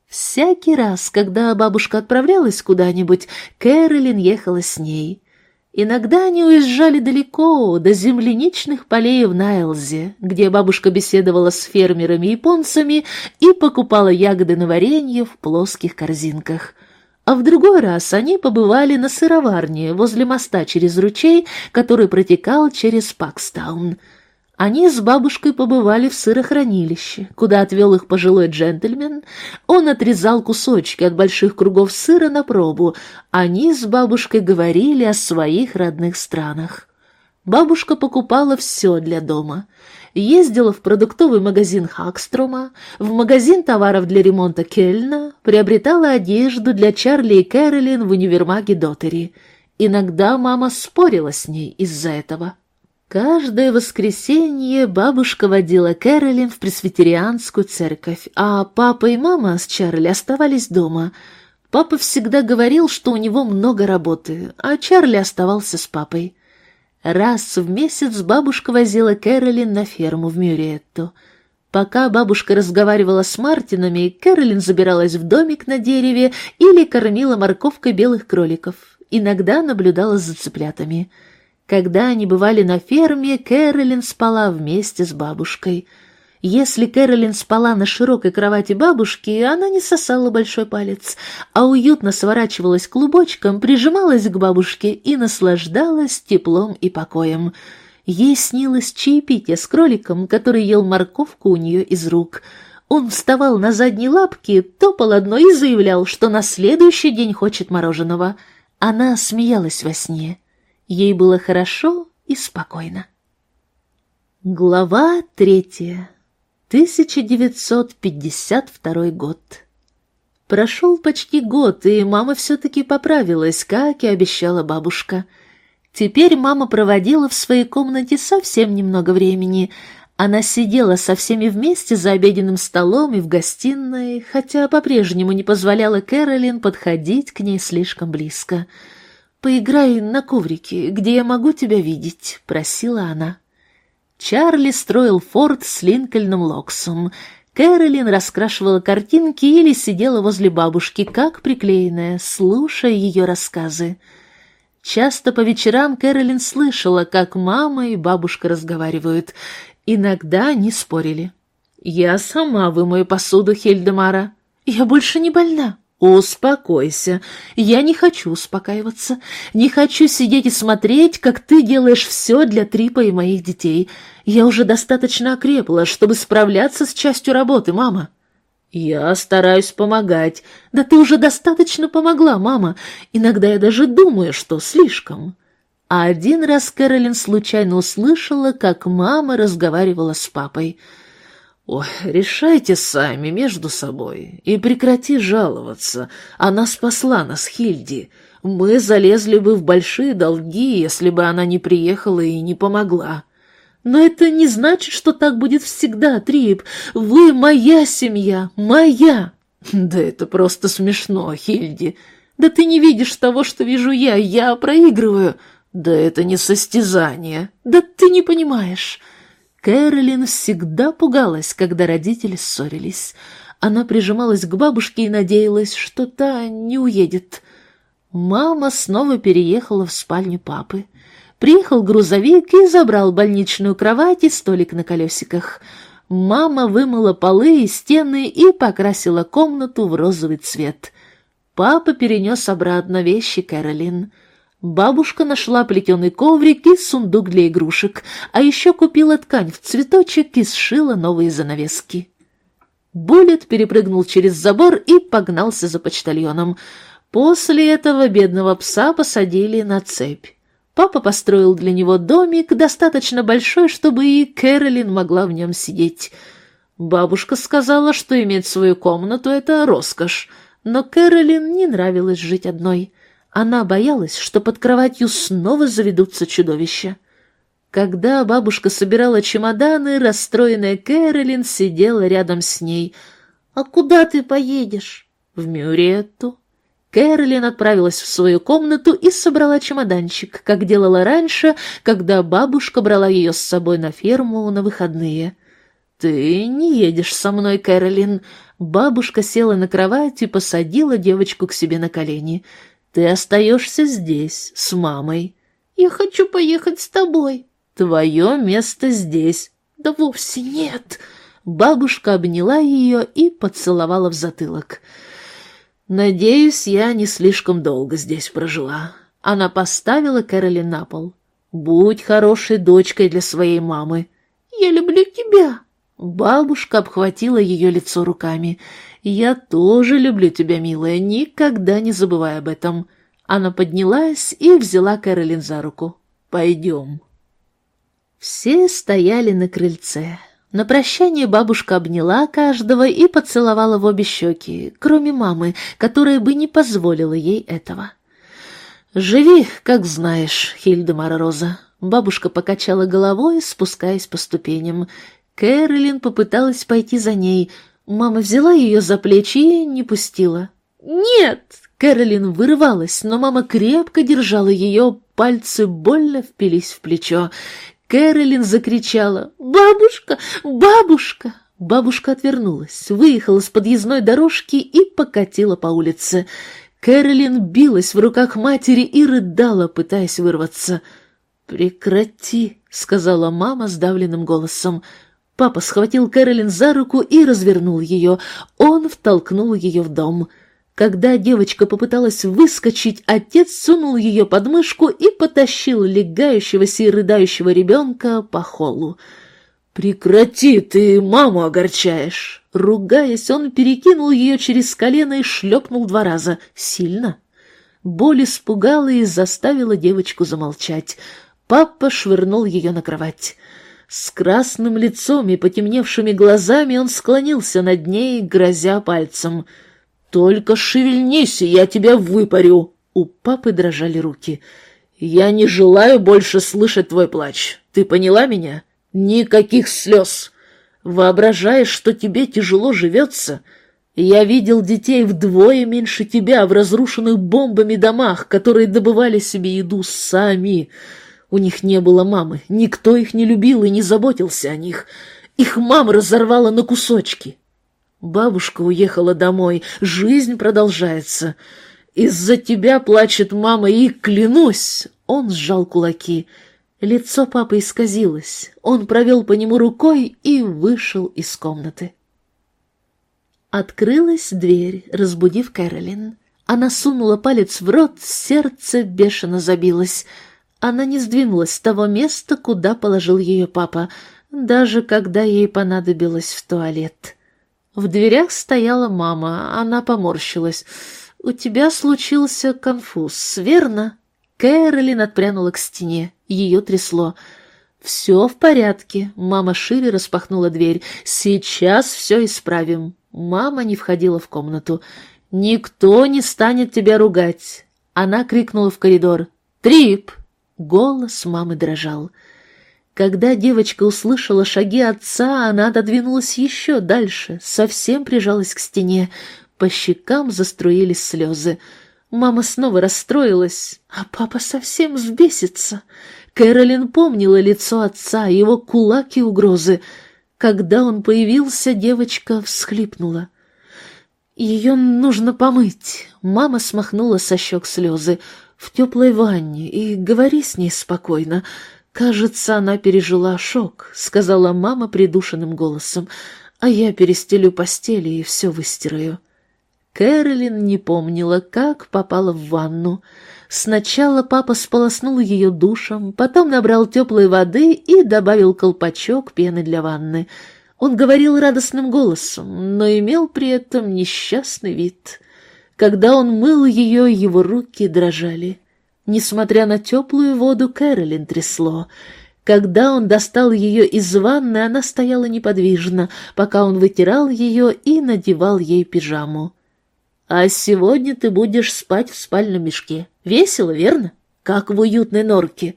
Всякий раз, когда бабушка отправлялась куда-нибудь, Кэролин ехала с ней. Иногда они уезжали далеко, до земляничных полей в Найлзе, где бабушка беседовала с фермерами-японцами и покупала ягоды на варенье в плоских корзинках — а в другой раз они побывали на сыроварне возле моста через ручей, который протекал через Пакстаун. Они с бабушкой побывали в сырохранилище, куда отвел их пожилой джентльмен. Он отрезал кусочки от больших кругов сыра на пробу. Они с бабушкой говорили о своих родных странах. Бабушка покупала все для дома ездила в продуктовый магазин Хакстрома, в магазин товаров для ремонта Кельна, приобретала одежду для Чарли и Кэролин в универмаге Доттери. Иногда мама спорила с ней из-за этого. Каждое воскресенье бабушка водила Кэролин в пресвитерианскую церковь, а папа и мама с Чарли оставались дома. Папа всегда говорил, что у него много работы, а Чарли оставался с папой. Раз в месяц бабушка возила Кэролин на ферму в Мюретто. Пока бабушка разговаривала с Мартинами, Кэролин забиралась в домик на дереве или кормила морковкой белых кроликов. Иногда наблюдала за цыплятами. Когда они бывали на ферме, Кэролин спала вместе с бабушкой — если Кэролин спала на широкой кровати бабушки, она не сосала большой палец, а уютно сворачивалась клубочком, прижималась к бабушке и наслаждалась теплом и покоем. Ей снилось чаепитие с кроликом, который ел морковку у нее из рук. Он вставал на задние лапки, топал одной и заявлял, что на следующий день хочет мороженого. Она смеялась во сне. Ей было хорошо и спокойно. Глава третья 1952 год. Прошел почти год, и мама все-таки поправилась, как и обещала бабушка. Теперь мама проводила в своей комнате совсем немного времени. Она сидела со всеми вместе за обеденным столом и в гостиной, хотя по-прежнему не позволяла Кэролин подходить к ней слишком близко. «Поиграй на коврике, где я могу тебя видеть», — просила она. Чарли строил форт с Линкольном Локсом. Кэролин раскрашивала картинки или сидела возле бабушки, как приклеенная, слушая ее рассказы. Часто по вечерам Кэролин слышала, как мама и бабушка разговаривают. Иногда они спорили. «Я сама вымою посуду, Хельдемара. Я больше не больна. «Успокойся. Я не хочу успокаиваться. Не хочу сидеть и смотреть, как ты делаешь все для Трипа и моих детей. Я уже достаточно окрепла, чтобы справляться с частью работы, мама». «Я стараюсь помогать. Да ты уже достаточно помогла, мама. Иногда я даже думаю, что слишком». А один раз Кэролин случайно услышала, как мама разговаривала с папой. «Ой, решайте сами между собой и прекрати жаловаться. Она спасла нас, Хильди. Мы залезли бы в большие долги, если бы она не приехала и не помогла». Но это не значит, что так будет всегда, Трип. Вы моя семья, моя. Да это просто смешно, Хильди. Да ты не видишь того, что вижу я, я проигрываю. Да это не состязание. Да ты не понимаешь. Кэролин всегда пугалась, когда родители ссорились. Она прижималась к бабушке и надеялась, что та не уедет. Мама снова переехала в спальню папы. Приехал грузовик и забрал больничную кровать и столик на колесиках. Мама вымыла полы и стены и покрасила комнату в розовый цвет. Папа перенес обратно вещи Кэролин. Бабушка нашла плетеный коврик и сундук для игрушек, а еще купила ткань в цветочек и сшила новые занавески. Буллет перепрыгнул через забор и погнался за почтальоном. После этого бедного пса посадили на цепь. Папа построил для него домик, достаточно большой, чтобы и Кэролин могла в нем сидеть. Бабушка сказала, что иметь свою комнату — это роскошь, но Кэролин не нравилось жить одной. Она боялась, что под кроватью снова заведутся чудовища. Когда бабушка собирала чемоданы, расстроенная Кэролин сидела рядом с ней. «А куда ты поедешь?» «В Мюретту». Кэролин отправилась в свою комнату и собрала чемоданчик, как делала раньше, когда бабушка брала ее с собой на ферму на выходные. «Ты не едешь со мной, Кэролин». Бабушка села на кровать и посадила девочку к себе на колени. «Ты остаешься здесь, с мамой». «Я хочу поехать с тобой». «Твое место здесь». «Да вовсе нет». Бабушка обняла ее и поцеловала в затылок. «Надеюсь, я не слишком долго здесь прожила». Она поставила Кэролин на пол. «Будь хорошей дочкой для своей мамы». «Я люблю тебя». Бабушка обхватила ее лицо руками. «Я тоже люблю тебя, милая, никогда не забывай об этом». Она поднялась и взяла Кэролин за руку. «Пойдем». Все стояли на крыльце. На прощание бабушка обняла каждого и поцеловала в обе щеки, кроме мамы, которая бы не позволила ей этого. «Живи, как знаешь, Хильдемара Роза». Бабушка покачала головой, спускаясь по ступеням. Кэролин попыталась пойти за ней. Мама взяла ее за плечи и не пустила. «Нет!» Кэролин вырывалась, но мама крепко держала ее, пальцы больно впились в плечо. Кэролин закричала «Бабушка! Бабушка!» Бабушка отвернулась, выехала с подъездной дорожки и покатила по улице. Кэролин билась в руках матери и рыдала, пытаясь вырваться. «Прекрати», — сказала мама сдавленным голосом. Папа схватил Кэролин за руку и развернул ее. Он втолкнул ее в дом. Когда девочка попыталась выскочить, отец сунул ее под мышку и потащил легающегося и рыдающего ребенка по холлу. «Прекрати, ты маму огорчаешь!» Ругаясь, он перекинул ее через колено и шлепнул два раза. Сильно. Боль испугала и заставила девочку замолчать. Папа швырнул ее на кровать. С красным лицом и потемневшими глазами он склонился над ней, грозя пальцем — «Только шевельнись, и я тебя выпарю!» У папы дрожали руки. «Я не желаю больше слышать твой плач. Ты поняла меня? Никаких слез. Воображаешь, что тебе тяжело живется?» Я видел детей вдвое меньше тебя в разрушенных бомбами домах, которые добывали себе еду сами. У них не было мамы, никто их не любил и не заботился о них. Их мама разорвала на кусочки. Бабушка уехала домой, жизнь продолжается. Из-за тебя плачет мама, и, клянусь, он сжал кулаки. Лицо папы исказилось, он провел по нему рукой и вышел из комнаты. Открылась дверь, разбудив Кэролин. Она сунула палец в рот, сердце бешено забилось. Она не сдвинулась с того места, куда положил ее папа, даже когда ей понадобилось в туалет. В дверях стояла мама, она поморщилась. «У тебя случился конфуз, верно?» Кэролин отпрянула к стене, ее трясло. «Все в порядке», — мама шире распахнула дверь. «Сейчас все исправим». Мама не входила в комнату. «Никто не станет тебя ругать!» Она крикнула в коридор. «Трип!» Голос мамы дрожал. Когда девочка услышала шаги отца, она отодвинулась еще дальше, совсем прижалась к стене. По щекам заструились слезы. Мама снова расстроилась, а папа совсем взбесится. Кэролин помнила лицо отца, его кулаки угрозы. Когда он появился, девочка всхлипнула. «Ее нужно помыть». Мама смахнула со щек слезы. «В теплой ванне, и говори с ней спокойно. Кажется, она пережила шок», — сказала мама придушенным голосом. «А я перестелю постели и все выстираю». Кэролин не помнила, как попала в ванну. Сначала папа сполоснул ее душем, потом набрал теплой воды и добавил колпачок пены для ванны — он говорил радостным голосом, но имел при этом несчастный вид. Когда он мыл ее, его руки дрожали. Несмотря на теплую воду, Кэролин трясло. Когда он достал ее из ванны, она стояла неподвижно, пока он вытирал ее и надевал ей пижаму. «А сегодня ты будешь спать в спальном мешке. Весело, верно? Как в уютной норке».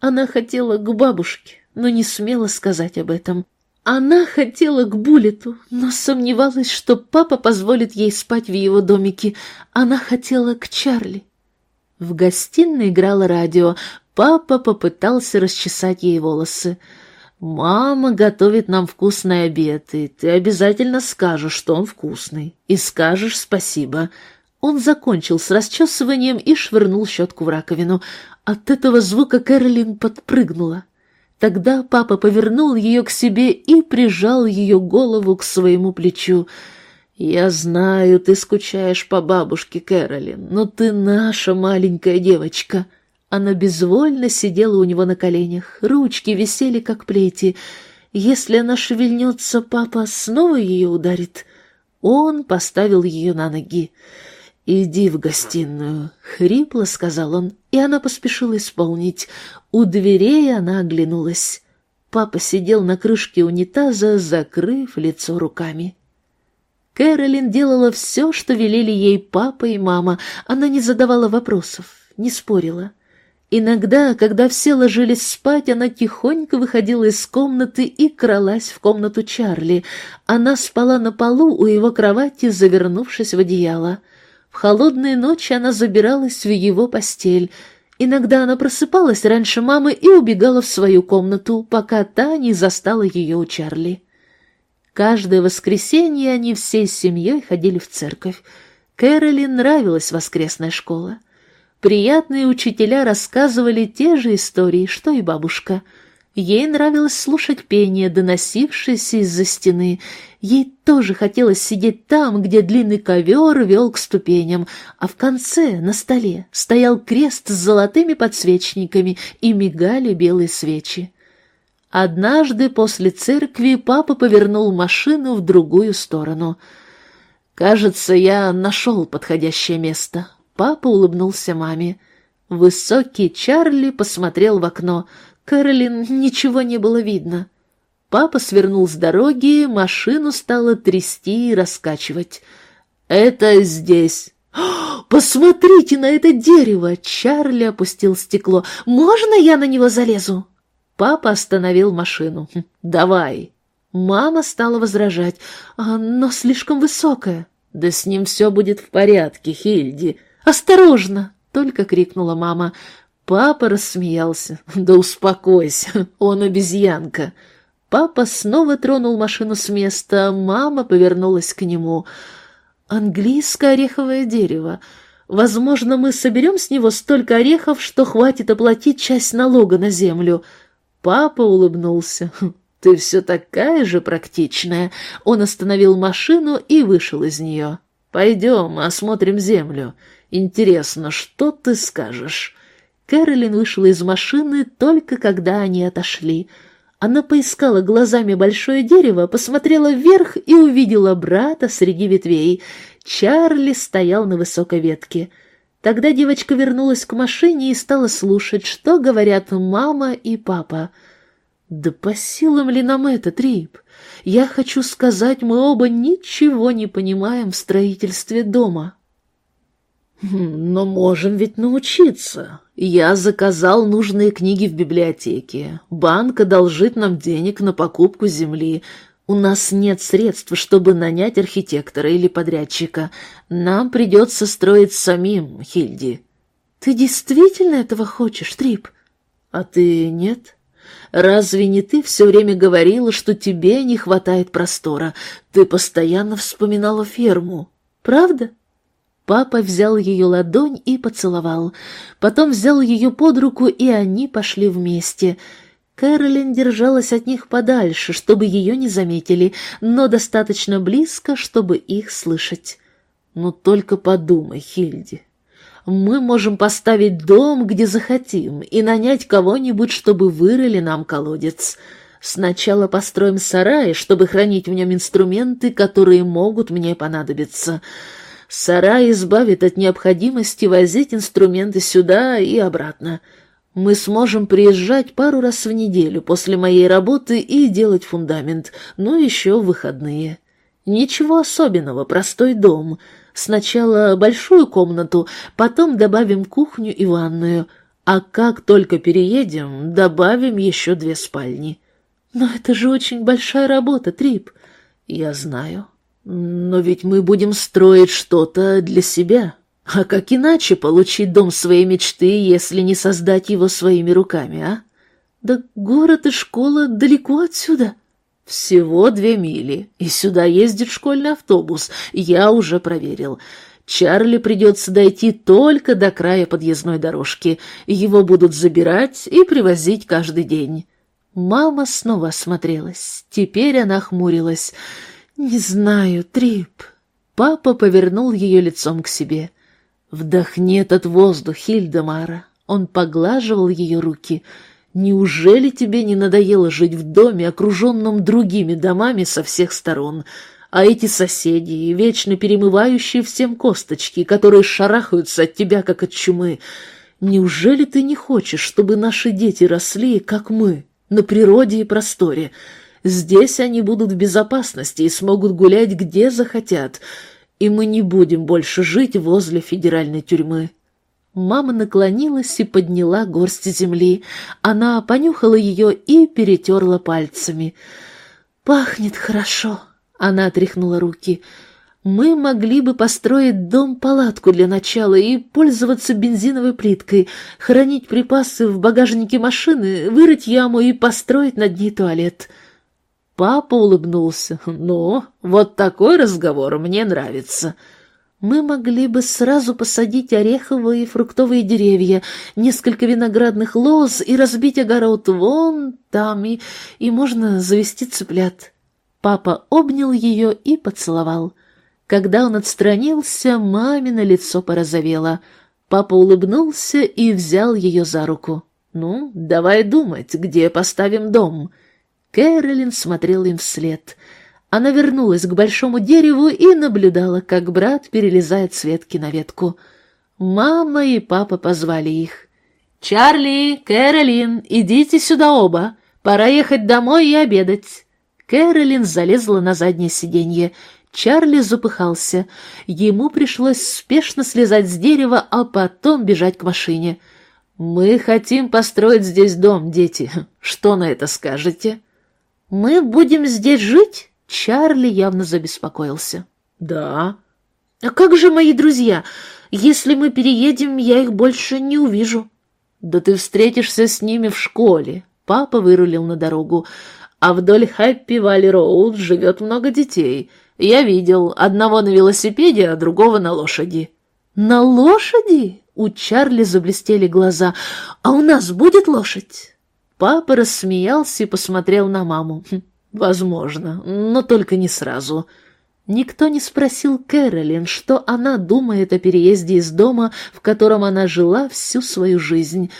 Она хотела к бабушке, но не смела сказать об этом. Она хотела к Булету, но сомневалась, что папа позволит ей спать в его домике. Она хотела к Чарли. В гостиной играло радио. Папа попытался расчесать ей волосы. «Мама готовит нам вкусный обед, и ты обязательно скажешь, что он вкусный, и скажешь спасибо». Он закончил с расчесыванием и швырнул щетку в раковину. От этого звука Кэролин подпрыгнула. Тогда папа повернул ее к себе и прижал ее голову к своему плечу. «Я знаю, ты скучаешь по бабушке, Кэролин, но ты наша маленькая девочка». Она безвольно сидела у него на коленях, ручки висели, как плети. Если она шевельнется, папа снова ее ударит. Он поставил ее на ноги. «Иди в гостиную», — хрипло сказал он, и она поспешила исполнить. У дверей она оглянулась. Папа сидел на крышке унитаза, закрыв лицо руками. Кэролин делала все, что велели ей папа и мама. Она не задавала вопросов, не спорила. Иногда, когда все ложились спать, она тихонько выходила из комнаты и кралась в комнату Чарли. Она спала на полу у его кровати, завернувшись в одеяло. В холодные ночи она забиралась в его постель. Иногда она просыпалась раньше мамы и убегала в свою комнату, пока та не застала ее у Чарли. Каждое воскресенье они всей семьей ходили в церковь. Кэролин нравилась воскресная школа. Приятные учителя рассказывали те же истории, что и бабушка — Ей нравилось слушать пение, доносившееся из-за стены. Ей тоже хотелось сидеть там, где длинный ковер вел к ступеням, а в конце, на столе, стоял крест с золотыми подсвечниками и мигали белые свечи. Однажды после церкви папа повернул машину в другую сторону. «Кажется, я нашел подходящее место». Папа улыбнулся маме. Высокий Чарли посмотрел в окно — Кэролин ничего не было видно. Папа свернул с дороги, машину стало трясти и раскачивать. «Это здесь!» «Посмотрите на это дерево!» Чарли опустил стекло. «Можно я на него залезу?» Папа остановил машину. «Хм, «Давай!» Мама стала возражать. «Но слишком высокое». «Да с ним все будет в порядке, Хильди». «Осторожно!» — только крикнула мама. Папа рассмеялся. «Да успокойся, он обезьянка». Папа снова тронул машину с места, мама повернулась к нему. «Английское ореховое дерево. Возможно, мы соберем с него столько орехов, что хватит оплатить часть налога на землю». Папа улыбнулся. «Ты все такая же практичная». Он остановил машину и вышел из нее. «Пойдем, осмотрим землю. Интересно, что ты скажешь?» Кэролин вышла из машины только когда они отошли. Она поискала глазами большое дерево, посмотрела вверх и увидела брата среди ветвей. Чарли стоял на высокой ветке. Тогда девочка вернулась к машине и стала слушать, что говорят мама и папа. «Да по силам ли нам это, Трип? Я хочу сказать, мы оба ничего не понимаем в строительстве дома». «Но можем ведь научиться. Я заказал нужные книги в библиотеке. Банк одолжит нам денег на покупку земли. У нас нет средств, чтобы нанять архитектора или подрядчика. Нам придется строить самим, Хильди». «Ты действительно этого хочешь, Трип?» «А ты нет?» Разве не ты все время говорила, что тебе не хватает простора? Ты постоянно вспоминала ферму. Правда? Папа взял ее ладонь и поцеловал. Потом взял ее под руку, и они пошли вместе. Кэролин держалась от них подальше, чтобы ее не заметили, но достаточно близко, чтобы их слышать. «Ну только подумай, Хильди, мы можем поставить дом, где захотим, и нанять кого-нибудь, чтобы вырыли нам колодец. Сначала построим сарай, чтобы хранить в нем инструменты, которые могут мне понадобиться». Сарай избавит от необходимости возить инструменты сюда и обратно. Мы сможем приезжать пару раз в неделю после моей работы и делать фундамент, ну еще выходные. Ничего особенного, простой дом. Сначала большую комнату, потом добавим кухню и ванную, а как только переедем, добавим еще две спальни. Но это же очень большая работа, Трип. Я знаю. Но ведь мы будем строить что-то для себя. А как иначе получить дом своей мечты, если не создать его своими руками, а? Да город и школа далеко отсюда. Всего две мили, и сюда ездит школьный автобус, я уже проверил. Чарли придется дойти только до края подъездной дорожки. Его будут забирать и привозить каждый день. Мама снова осмотрелась. Теперь она хмурилась. «Не знаю, Трип». Папа повернул ее лицом к себе. «Вдохни этот воздух, Хильдемара». Он поглаживал ее руки. «Неужели тебе не надоело жить в доме, окруженном другими домами со всех сторон?» а эти соседи, вечно перемывающие всем косточки, которые шарахаются от тебя, как от чумы. Неужели ты не хочешь, чтобы наши дети росли, как мы, на природе и просторе, Здесь они будут в безопасности и смогут гулять где захотят, и мы не будем больше жить возле федеральной тюрьмы». Мама наклонилась и подняла горсть земли. Она понюхала ее и перетерла пальцами. «Пахнет хорошо», — она отряхнула руки. «Мы могли бы построить дом-палатку для начала и пользоваться бензиновой плиткой, хранить припасы в багажнике машины, вырыть яму и построить над ней туалет». Папа улыбнулся. «Ну, вот такой разговор мне нравится. Мы могли бы сразу посадить ореховые и фруктовые деревья, несколько виноградных лоз и разбить огород вон там, и, и можно завести цыплят». Папа обнял ее и поцеловал. Когда он отстранился, мамино лицо порозовело. Папа улыбнулся и взял ее за руку. «Ну, давай думать, где поставим дом?» Кэролин смотрела им вслед. Она вернулась к большому дереву и наблюдала, как брат перелезает с ветки на ветку. Мама и папа позвали их. «Чарли, Кэролин, идите сюда оба. Пора ехать домой и обедать». Кэролин залезла на заднее сиденье. Чарли запыхался. Ему пришлось спешно слезать с дерева, а потом бежать к машине. «Мы хотим построить здесь дом, дети. Что на это скажете?» «Мы будем здесь жить?» Чарли явно забеспокоился. «Да». «А как же мои друзья? Если мы переедем, я их больше не увижу». «Да ты встретишься с ними в школе». Папа вырулил на дорогу. «А вдоль Хэппи Валли Роуд живет много детей. Я видел, одного на велосипеде, а другого на лошади». «На лошади?» У Чарли заблестели глаза. «А у нас будет лошадь?» Папа рассмеялся и посмотрел на маму. «Хм, «Возможно, но только не сразу». Никто не спросил Кэролин, что она думает о переезде из дома, в котором она жила всю свою жизнь.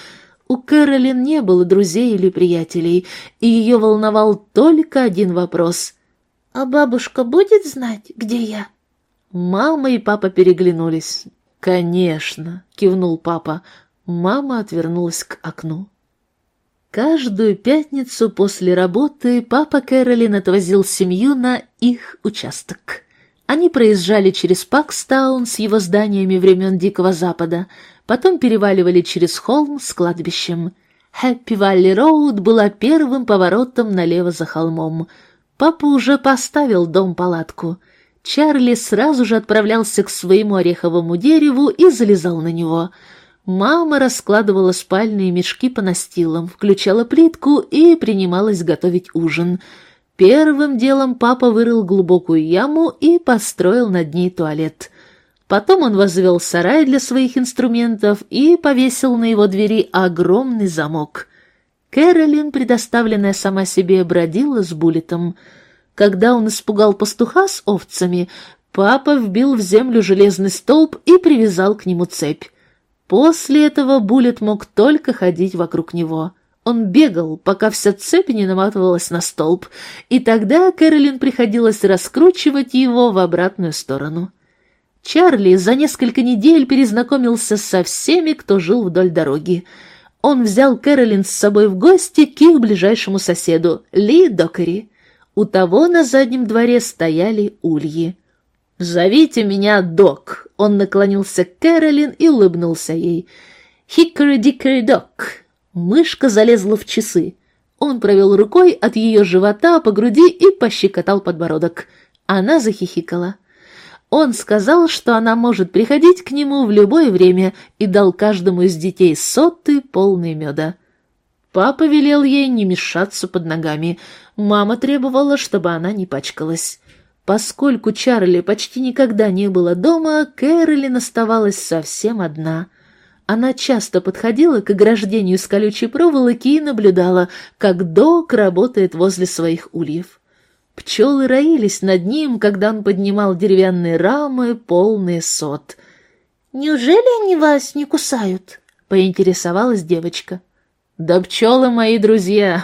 У Кэролин не было друзей или приятелей, и ее волновал только один вопрос. «А бабушка будет знать, где я?» Мама и папа переглянулись. «Конечно», — кивнул папа. Мама отвернулась к окну. Каждую пятницу после работы папа Кэролин отвозил семью на их участок. Они проезжали через Пакстаун с его зданиями времен Дикого Запада, потом переваливали через холм с кладбищем. Хэппи Валли Роуд была первым поворотом налево за холмом. Папа уже поставил дом-палатку. Чарли сразу же отправлялся к своему ореховому дереву и залезал на него. Мама раскладывала спальные мешки по настилам, включала плитку и принималась готовить ужин — Первым делом папа вырыл глубокую яму и построил над ней туалет. Потом он возвел сарай для своих инструментов и повесил на его двери огромный замок. Кэролин, предоставленная сама себе, бродила с Буллетом. Когда он испугал пастуха с овцами, папа вбил в землю железный столб и привязал к нему цепь. После этого Буллет мог только ходить вокруг него. Он бегал, пока вся цепь не наматывалась на столб, и тогда Кэролин приходилось раскручивать его в обратную сторону. Чарли за несколько недель перезнакомился со всеми, кто жил вдоль дороги. Он взял Кэролин с собой в гости к их ближайшему соседу, Ли Докери. У того на заднем дворе стояли ульи. «Зовите меня Док», — он наклонился к Кэролин и улыбнулся ей. «Хиккори-диккори-док», Мышка залезла в часы. Он провел рукой от ее живота по груди и пощекотал подбородок. Она захихикала. Он сказал, что она может приходить к нему в любое время и дал каждому из детей соты, полные меда. Папа велел ей не мешаться под ногами. Мама требовала, чтобы она не пачкалась. Поскольку Чарли почти никогда не было дома, Кэролин оставалась совсем одна — она часто подходила к ограждению с колючей проволоки и наблюдала, как док работает возле своих ульев. Пчелы роились над ним, когда он поднимал деревянные рамы, полные сот. «Неужели они вас не кусают?» — поинтересовалась девочка. «Да пчелы мои друзья,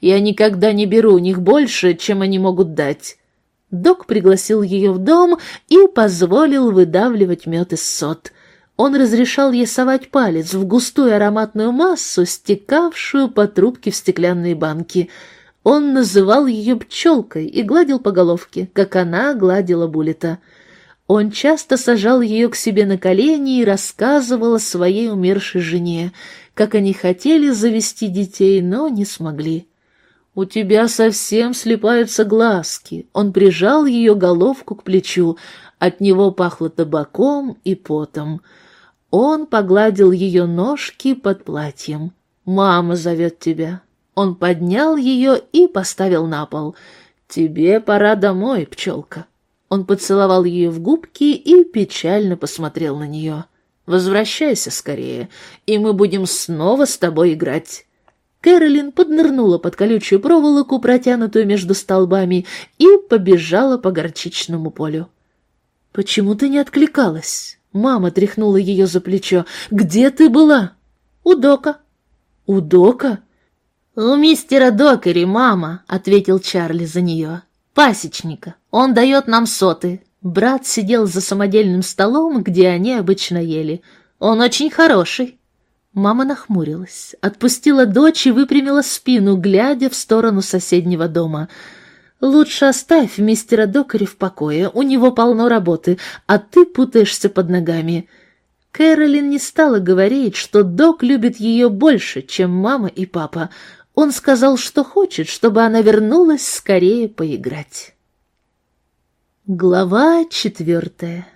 я никогда не беру у них больше, чем они могут дать». Док пригласил ее в дом и позволил выдавливать мед из сот — он разрешал ей совать палец в густую ароматную массу, стекавшую по трубке в стеклянные банки. Он называл ее пчелкой и гладил по головке, как она гладила Буллета. Он часто сажал ее к себе на колени и рассказывал о своей умершей жене, как они хотели завести детей, но не смогли. «У тебя совсем слепаются глазки». Он прижал ее головку к плечу. От него пахло табаком и потом. Он погладил ее ножки под платьем. «Мама зовет тебя». Он поднял ее и поставил на пол. «Тебе пора домой, пчелка». Он поцеловал ее в губки и печально посмотрел на нее. «Возвращайся скорее, и мы будем снова с тобой играть». Кэролин поднырнула под колючую проволоку, протянутую между столбами, и побежала по горчичному полю. «Почему ты не откликалась?» Мама тряхнула ее за плечо. «Где ты была?» «У Дока». «У Дока?» «У мистера Докери, мама», — ответил Чарли за нее. «Пасечника. Он дает нам соты». Брат сидел за самодельным столом, где они обычно ели. «Он очень хороший». Мама нахмурилась, отпустила дочь и выпрямила спину, глядя в сторону соседнего дома — Лучше оставь мистера Докари в покое, у него полно работы, а ты путаешься под ногами. Кэролин не стала говорить, что Док любит ее больше, чем мама и папа. Он сказал, что хочет, чтобы она вернулась скорее поиграть. Глава четвертая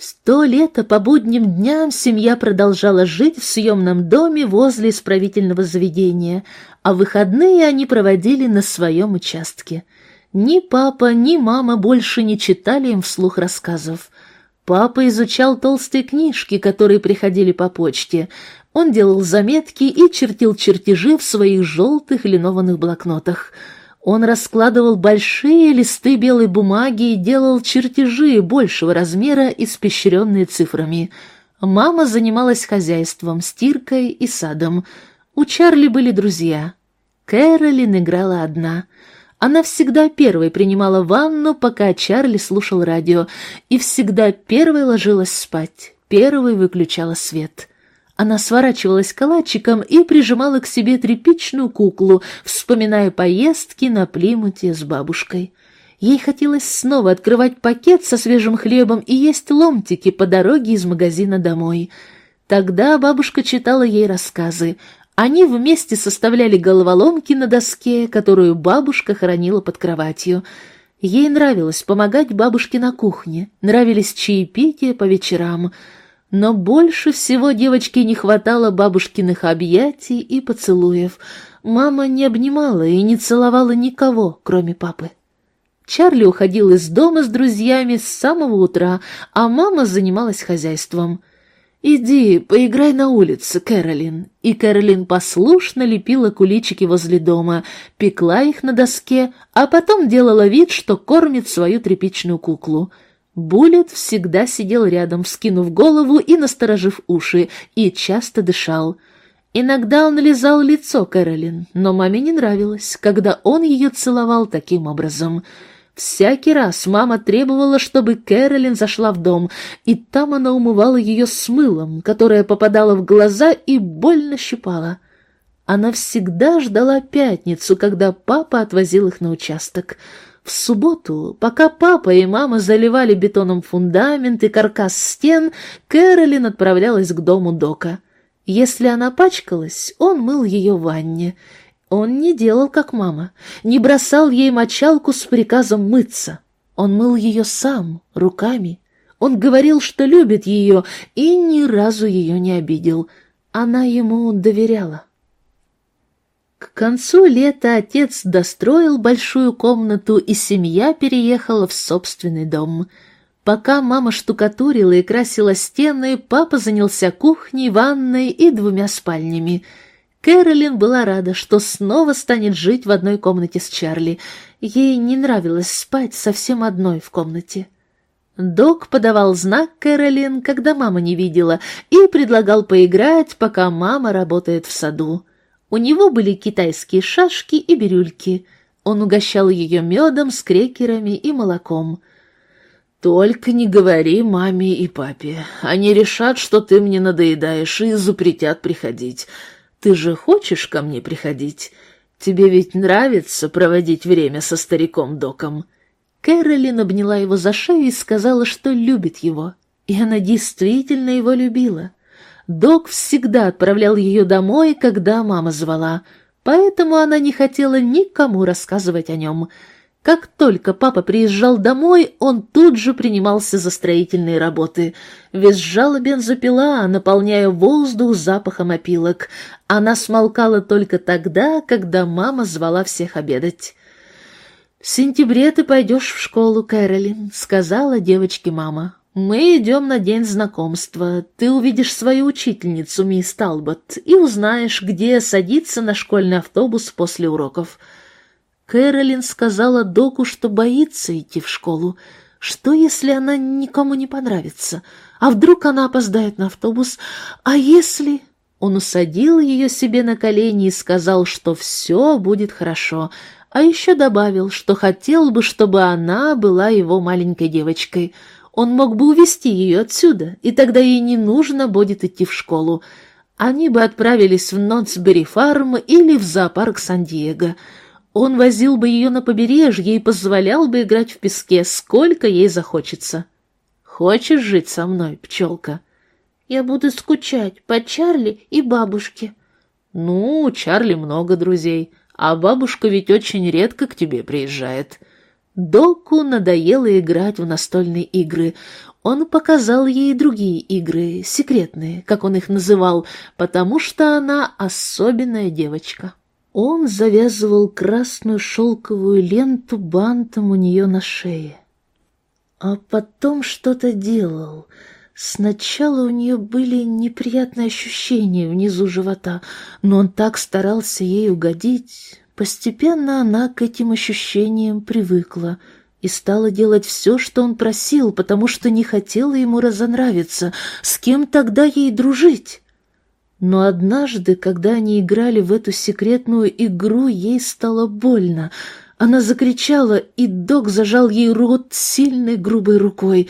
сто лето по будним дням семья продолжала жить в съемном доме возле исправительного заведения, а выходные они проводили на своем участке — ни папа, ни мама больше не читали им вслух рассказов. Папа изучал толстые книжки, которые приходили по почте. Он делал заметки и чертил чертежи в своих желтых линованных блокнотах. Он раскладывал большие листы белой бумаги и делал чертежи большего размера, испещренные цифрами. Мама занималась хозяйством, стиркой и садом. У Чарли были друзья. Кэролин играла одна. Она всегда первой принимала ванну, пока Чарли слушал радио, и всегда первой ложилась спать, первой выключала свет. Она сворачивалась калачиком и прижимала к себе тряпичную куклу, вспоминая поездки на Плимуте с бабушкой. Ей хотелось снова открывать пакет со свежим хлебом и есть ломтики по дороге из магазина домой. Тогда бабушка читала ей рассказы. Они вместе составляли головоломки на доске, которую бабушка хранила под кроватью. Ей нравилось помогать бабушке на кухне, нравились чаепития по вечерам — но больше всего девочке не хватало бабушкиных объятий и поцелуев. Мама не обнимала и не целовала никого, кроме папы. Чарли уходил из дома с друзьями с самого утра, а мама занималась хозяйством. «Иди, поиграй на улице, Кэролин». И Кэролин послушно лепила куличики возле дома, пекла их на доске, а потом делала вид, что кормит свою тряпичную куклу — Буллет всегда сидел рядом, вскинув голову и насторожив уши, и часто дышал. Иногда он лизал лицо Кэролин, но маме не нравилось, когда он ее целовал таким образом. Всякий раз мама требовала, чтобы Кэролин зашла в дом, и там она умывала ее с мылом, которое попадало в глаза и больно щипало. Она всегда ждала пятницу, когда папа отвозил их на участок — в субботу, пока папа и мама заливали бетоном фундамент и каркас стен, Кэролин отправлялась к дому Дока. Если она пачкалась, он мыл ее в ванне. Он не делал, как мама, не бросал ей мочалку с приказом мыться. Он мыл ее сам, руками. Он говорил, что любит ее, и ни разу ее не обидел. Она ему доверяла. К концу лета отец достроил большую комнату, и семья переехала в собственный дом. Пока мама штукатурила и красила стены, папа занялся кухней, ванной и двумя спальнями. Кэролин была рада, что снова станет жить в одной комнате с Чарли. Ей не нравилось спать совсем одной в комнате. Док подавал знак Кэролин, когда мама не видела, и предлагал поиграть, пока мама работает в саду. У него были китайские шашки и бирюльки. Он угощал ее медом с крекерами и молоком. «Только не говори маме и папе. Они решат, что ты мне надоедаешь и запретят приходить. Ты же хочешь ко мне приходить? Тебе ведь нравится проводить время со стариком Доком?» Кэролин обняла его за шею и сказала, что любит его. И она действительно его любила. Док всегда отправлял ее домой, когда мама звала, поэтому она не хотела никому рассказывать о нем. Как только папа приезжал домой, он тут же принимался за строительные работы. Визжала бензопила, наполняя воздух запахом опилок. Она смолкала только тогда, когда мама звала всех обедать. «В сентябре ты пойдешь в школу, Кэролин», — сказала девочке мама. «Мы идем на день знакомства. Ты увидишь свою учительницу, мисс Талбот, и узнаешь, где садиться на школьный автобус после уроков». Кэролин сказала Доку, что боится идти в школу. Что, если она никому не понравится? А вдруг она опоздает на автобус? А если... Он усадил ее себе на колени и сказал, что все будет хорошо, а еще добавил, что хотел бы, чтобы она была его маленькой девочкой — он мог бы увезти ее отсюда, и тогда ей не нужно будет идти в школу. Они бы отправились в Нотсбери фарм или в зоопарк Сан-Диего. Он возил бы ее на побережье и позволял бы играть в песке, сколько ей захочется. Хочешь жить со мной, пчелка? Я буду скучать по Чарли и бабушке. Ну, у Чарли много друзей, а бабушка ведь очень редко к тебе приезжает. Доку надоело играть в настольные игры. Он показал ей другие игры, секретные, как он их называл, потому что она особенная девочка. Он завязывал красную шелковую ленту бантом у нее на шее. А потом что-то делал. Сначала у нее были неприятные ощущения внизу живота, но он так старался ей угодить, Постепенно она к этим ощущениям привыкла и стала делать все, что он просил, потому что не хотела ему разонравиться. С кем тогда ей дружить? Но однажды, когда они играли в эту секретную игру, ей стало больно. Она закричала, и док зажал ей рот сильной грубой рукой.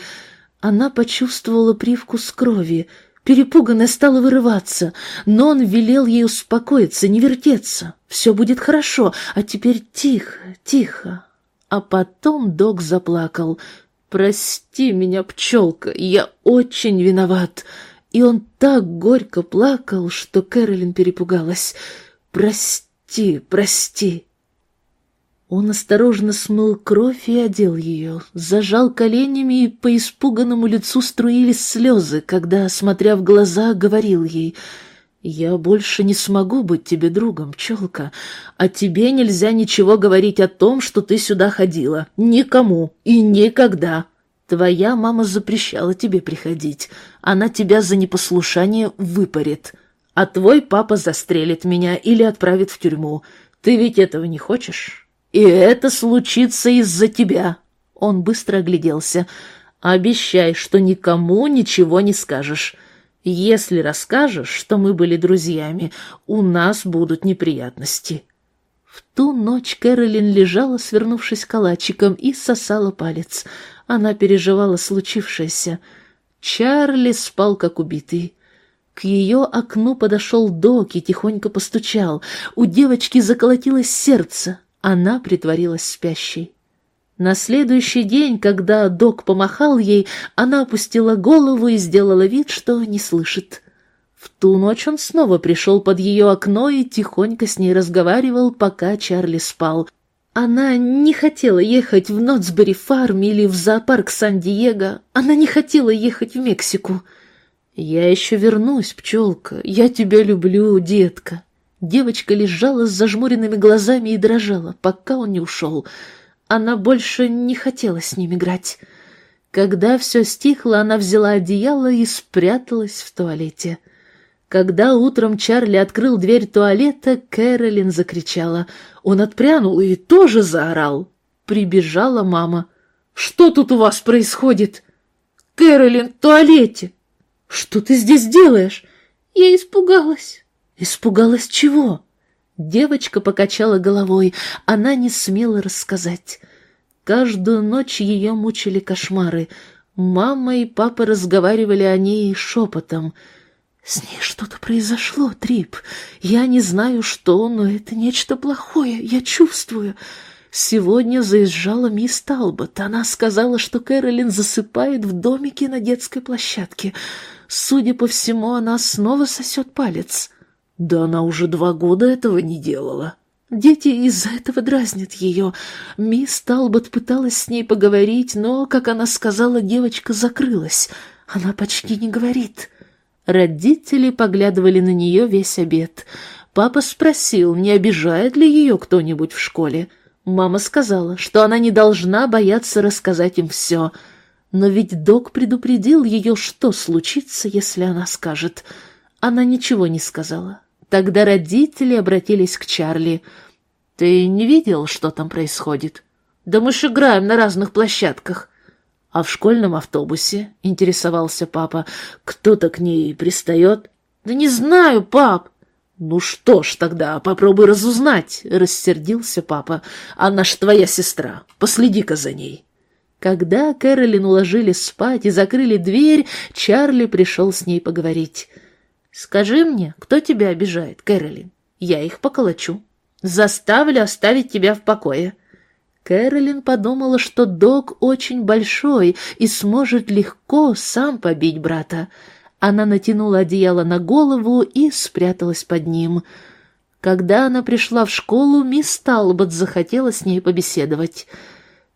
Она почувствовала привкус крови, перепуганная стала вырываться, но он велел ей успокоиться, не вертеться. Все будет хорошо, а теперь тихо, тихо. А потом док заплакал. «Прости меня, пчелка, я очень виноват». И он так горько плакал, что Кэролин перепугалась. «Прости, прости». Он осторожно смыл кровь и одел ее, зажал коленями, и по испуганному лицу струились слезы, когда, смотря в глаза, говорил ей «Я больше не смогу быть тебе другом, пчелка, а тебе нельзя ничего говорить о том, что ты сюда ходила. Никому и никогда. Твоя мама запрещала тебе приходить. Она тебя за непослушание выпарит. А твой папа застрелит меня или отправит в тюрьму. Ты ведь этого не хочешь? И это случится из-за тебя. Он быстро огляделся. Обещай, что никому ничего не скажешь. Если расскажешь, что мы были друзьями, у нас будут неприятности. В ту ночь Кэролин лежала, свернувшись калачиком, и сосала палец. Она переживала случившееся. Чарли спал, как убитый. К ее окну подошел Док и тихонько постучал. У девочки заколотилось сердце. Она притворилась спящей. На следующий день, когда Док помахал ей, она опустила голову и сделала вид, что не слышит. В ту ночь он снова пришел под ее окно и тихонько с ней разговаривал, пока Чарли спал — она не хотела ехать в Нотсбери фарм или в зоопарк Сан-Диего. Она не хотела ехать в Мексику. «Я еще вернусь, пчелка. Я тебя люблю, детка». Девочка лежала с зажмуренными глазами и дрожала, пока он не ушел. Она больше не хотела с ним играть. Когда все стихло, она взяла одеяло и спряталась в туалете. Когда утром Чарли открыл дверь туалета, Кэролин закричала. Он отпрянул и тоже заорал. Прибежала мама. «Что тут у вас происходит?» «Кэролин в туалете!» «Что ты здесь делаешь?» «Я испугалась». «Испугалась чего?» Девочка покачала головой. Она не смела рассказать. Каждую ночь ее мучили кошмары. Мама и папа разговаривали о ней шепотом — «С ней что-то произошло, Трип. Я не знаю, что, но это нечто плохое, я чувствую. Сегодня заезжала мисс Талбот. Она сказала, что Кэролин засыпает в домике на детской площадке. Судя по всему, она снова сосет палец. Да она уже два года этого не делала». Дети из-за этого дразнят ее. Мисс Талбот пыталась с ней поговорить, но, как она сказала, девочка закрылась. Она почти не говорит. Родители поглядывали на нее весь обед. Папа спросил, не обижает ли ее кто-нибудь в школе. Мама сказала, что она не должна бояться рассказать им все. Но ведь док предупредил ее, что случится, если она скажет. Она ничего не сказала. Тогда родители обратились к Чарли. «Ты не видел, что там происходит?» «Да мы ж играем на разных площадках. А в школьном автобусе, интересовался папа, кто-то к ней пристает? Да не знаю, пап. Ну что ж тогда, попробуй разузнать, рассердился папа. Она ж твоя сестра, последи-ка за ней. Когда Кэролин уложили спать и закрыли дверь, Чарли пришел с ней поговорить. «Скажи мне, кто тебя обижает, Кэролин? Я их поколочу. Заставлю оставить тебя в покое. Кэролин подумала, что Док очень большой и сможет легко сам побить брата. Она натянула одеяло на голову и спряталась под ним. Когда она пришла в школу, мисс Талбот захотела с ней побеседовать.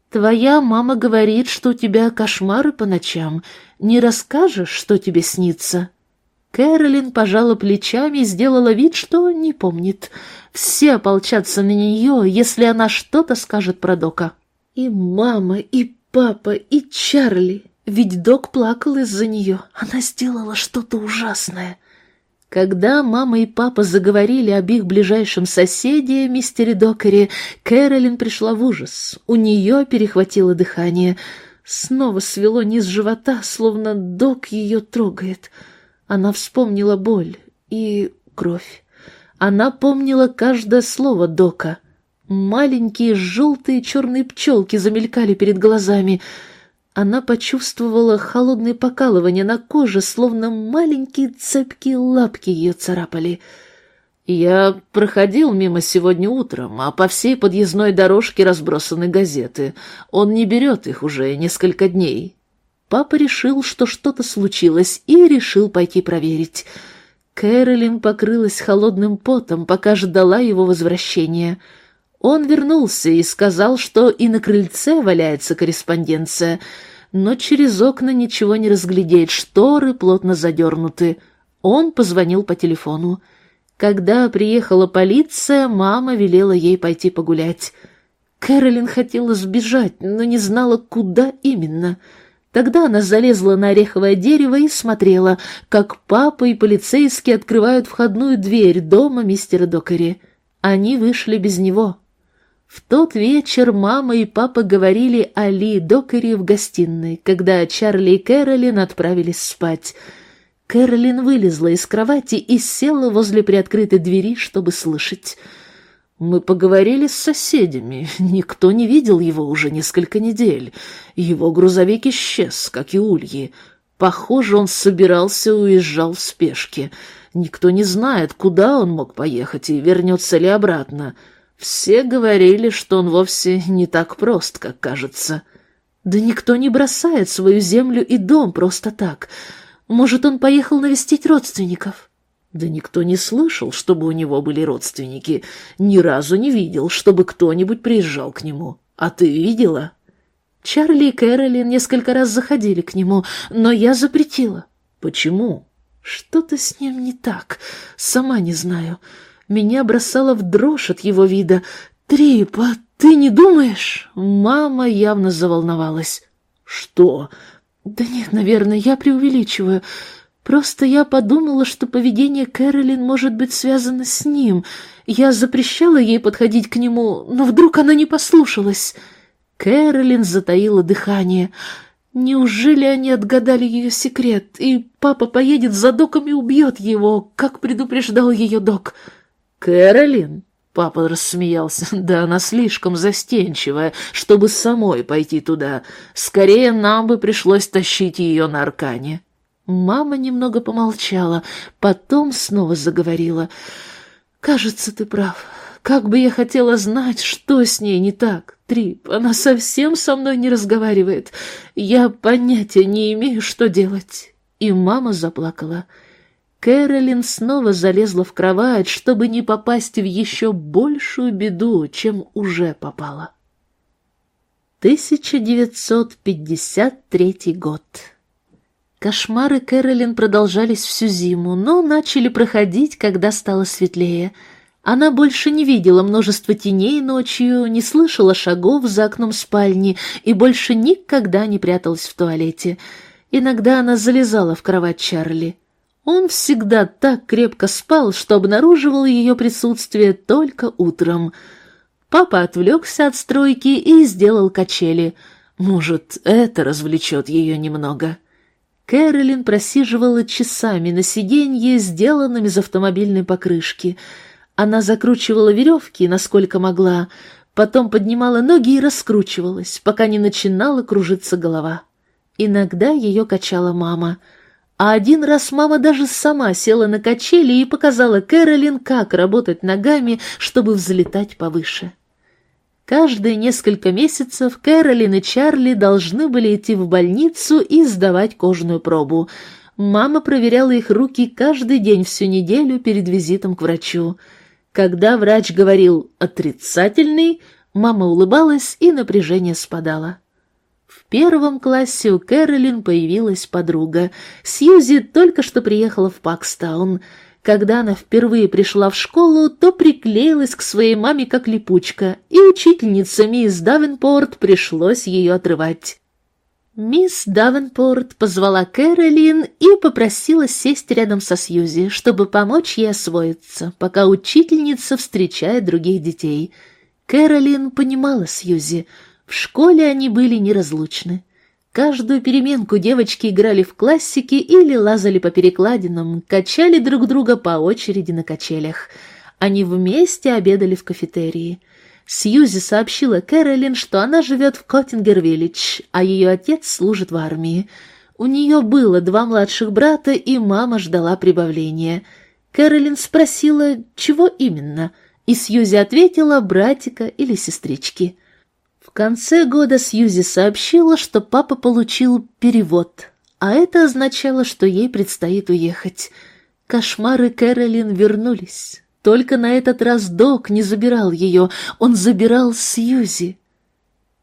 «Твоя мама говорит, что у тебя кошмары по ночам. Не расскажешь, что тебе снится?» Кэролин пожала плечами и сделала вид, что не помнит. Все ополчатся на нее, если она что-то скажет про Дока. И мама, и папа, и Чарли. Ведь Док плакал из-за нее. Она сделала что-то ужасное. Когда мама и папа заговорили об их ближайшем соседе, мистере Докере, Кэролин пришла в ужас. У нее перехватило дыхание. Снова свело низ живота, словно Док ее трогает. Она вспомнила боль. и кровь. Она помнила каждое слово Дока. Маленькие желтые черные пчелки замелькали перед глазами. Она почувствовала холодное покалывание на коже, словно маленькие цепкие лапки ее царапали. «Я проходил мимо сегодня утром, а по всей подъездной дорожке разбросаны газеты. Он не берет их уже несколько дней». Папа решил, что что-то случилось, и решил пойти проверить. Кэролин покрылась холодным потом, пока ждала его возвращения. Он вернулся и сказал, что и на крыльце валяется корреспонденция, но через окна ничего не разглядеть, шторы плотно задернуты. Он позвонил по телефону. Когда приехала полиция, мама велела ей пойти погулять. Кэролин хотела сбежать, но не знала, куда именно — Тогда она залезла на ореховое дерево и смотрела, как папа и полицейские открывают входную дверь дома мистера Докери. Они вышли без него. В тот вечер мама и папа говорили о Ли Докери в гостиной, когда Чарли и Кэролин отправились спать. Кэролин вылезла из кровати и села возле приоткрытой двери, чтобы слышать. Мы поговорили с соседями. [LAUGHS] Никто не видел его уже несколько недель. Его грузовик исчез, как и ульи. Похоже, он собирался уезжал в спешке. Никто не знает, куда он мог поехать и вернется ли обратно. Все говорили, что он вовсе не так прост, как кажется. Да никто не бросает свою землю и дом просто так. Может, он поехал навестить родственников? Да никто не слышал, чтобы у него были родственники. Ни разу не видел, чтобы кто-нибудь приезжал к нему. А ты видела? Чарли и Кэролин несколько раз заходили к нему, но я запретила. Почему? Что-то с ним не так. Сама не знаю. Меня бросало в дрожь от его вида. Трип, а ты не думаешь? Мама явно заволновалась. Что? Да нет, наверное, я преувеличиваю. Просто я подумала, что поведение Кэролин может быть связано с ним. Я запрещала ей подходить к нему, но вдруг она не послушалась. Кэролин затаила дыхание. Неужели они отгадали ее секрет, и папа поедет за доком и убьет его, как предупреждал ее док? Кэролин? Папа рассмеялся. [LAUGHS] Да она слишком застенчивая, чтобы самой пойти туда. Скорее нам бы пришлось тащить ее на аркане. Мама немного помолчала, потом снова заговорила. «Кажется, ты прав. Как бы я хотела знать, что с ней не так. Трип, она совсем со мной не разговаривает. Я понятия не имею, что делать». И мама заплакала. Кэролин снова залезла в кровать, чтобы не попасть в еще большую беду, чем уже попала. 1953 год. Кошмары Кэролин продолжались всю зиму, но начали проходить, когда стало светлее. Она больше не видела множество теней ночью, не слышала шагов за окном спальни и больше никогда не пряталась в туалете. Иногда она залезала в кровать Чарли. Он всегда так крепко спал, что обнаруживал ее присутствие только утром. Папа отвлекся от стройки и сделал качели. Может, это развлечет ее немного. Кэролин просиживала часами на сиденье, сделанном из автомобильной покрышки. Она закручивала веревки, насколько могла, потом поднимала ноги и раскручивалась, пока не начинала кружиться голова. Иногда ее качала мама. А один раз мама даже сама села на качели и показала Кэролин, как работать ногами, чтобы взлетать повыше. Каждые несколько месяцев Кэролин и Чарли должны были идти в больницу и сдавать кожную пробу. Мама проверяла их руки каждый день всю неделю перед визитом к врачу. Когда врач говорил «отрицательный», мама улыбалась и напряжение спадало. В первом классе у Кэролин появилась подруга. Сьюзи только что приехала в Пакстаун — когда она впервые пришла в школу, то приклеилась к своей маме как липучка, и учительнице мисс Давенпорт пришлось ее отрывать. Мисс Давенпорт позвала Кэролин и попросила сесть рядом со Сьюзи, чтобы помочь ей освоиться, пока учительница встречает других детей. Кэролин понимала Сьюзи. В школе они были неразлучны. Каждую переменку девочки играли в классики или лазали по перекладинам, качали друг друга по очереди на качелях. Они вместе обедали в кафетерии. Сьюзи сообщила Кэролин, что она живет в Коттингер-Виллидж, а ее отец служит в армии. У нее было два младших брата, и мама ждала прибавления. Кэролин спросила, чего именно, и Сьюзи ответила, братика или сестрички. Конце года Сьюзи сообщила, что папа получил перевод, а это означало, что ей предстоит уехать. Кошмары Кэролин вернулись. Только на этот раз Док не забирал ее, он забирал Сьюзи.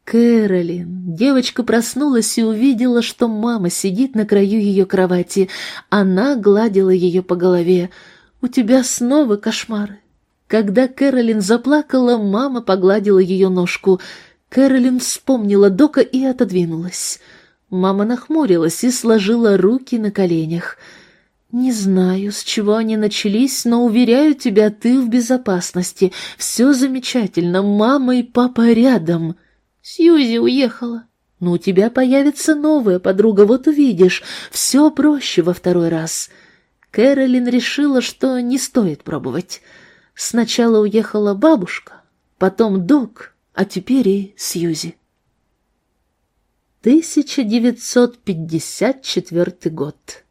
Кэролин. Девочка проснулась и увидела, что мама сидит на краю ее кровати. Она гладила ее по голове. «У тебя снова кошмары». Когда Кэролин заплакала, мама погладила ее ножку — Кэролин вспомнила Дока и отодвинулась. Мама нахмурилась и сложила руки на коленях. «Не знаю, с чего они начались, но, уверяю тебя, ты в безопасности. Все замечательно, мама и папа рядом. Сьюзи уехала. Но у тебя появится новая подруга, вот увидишь. Все проще во второй раз». Кэролин решила, что не стоит пробовать. Сначала уехала бабушка, потом Док, а теперь и Сьюзи. 1954 год.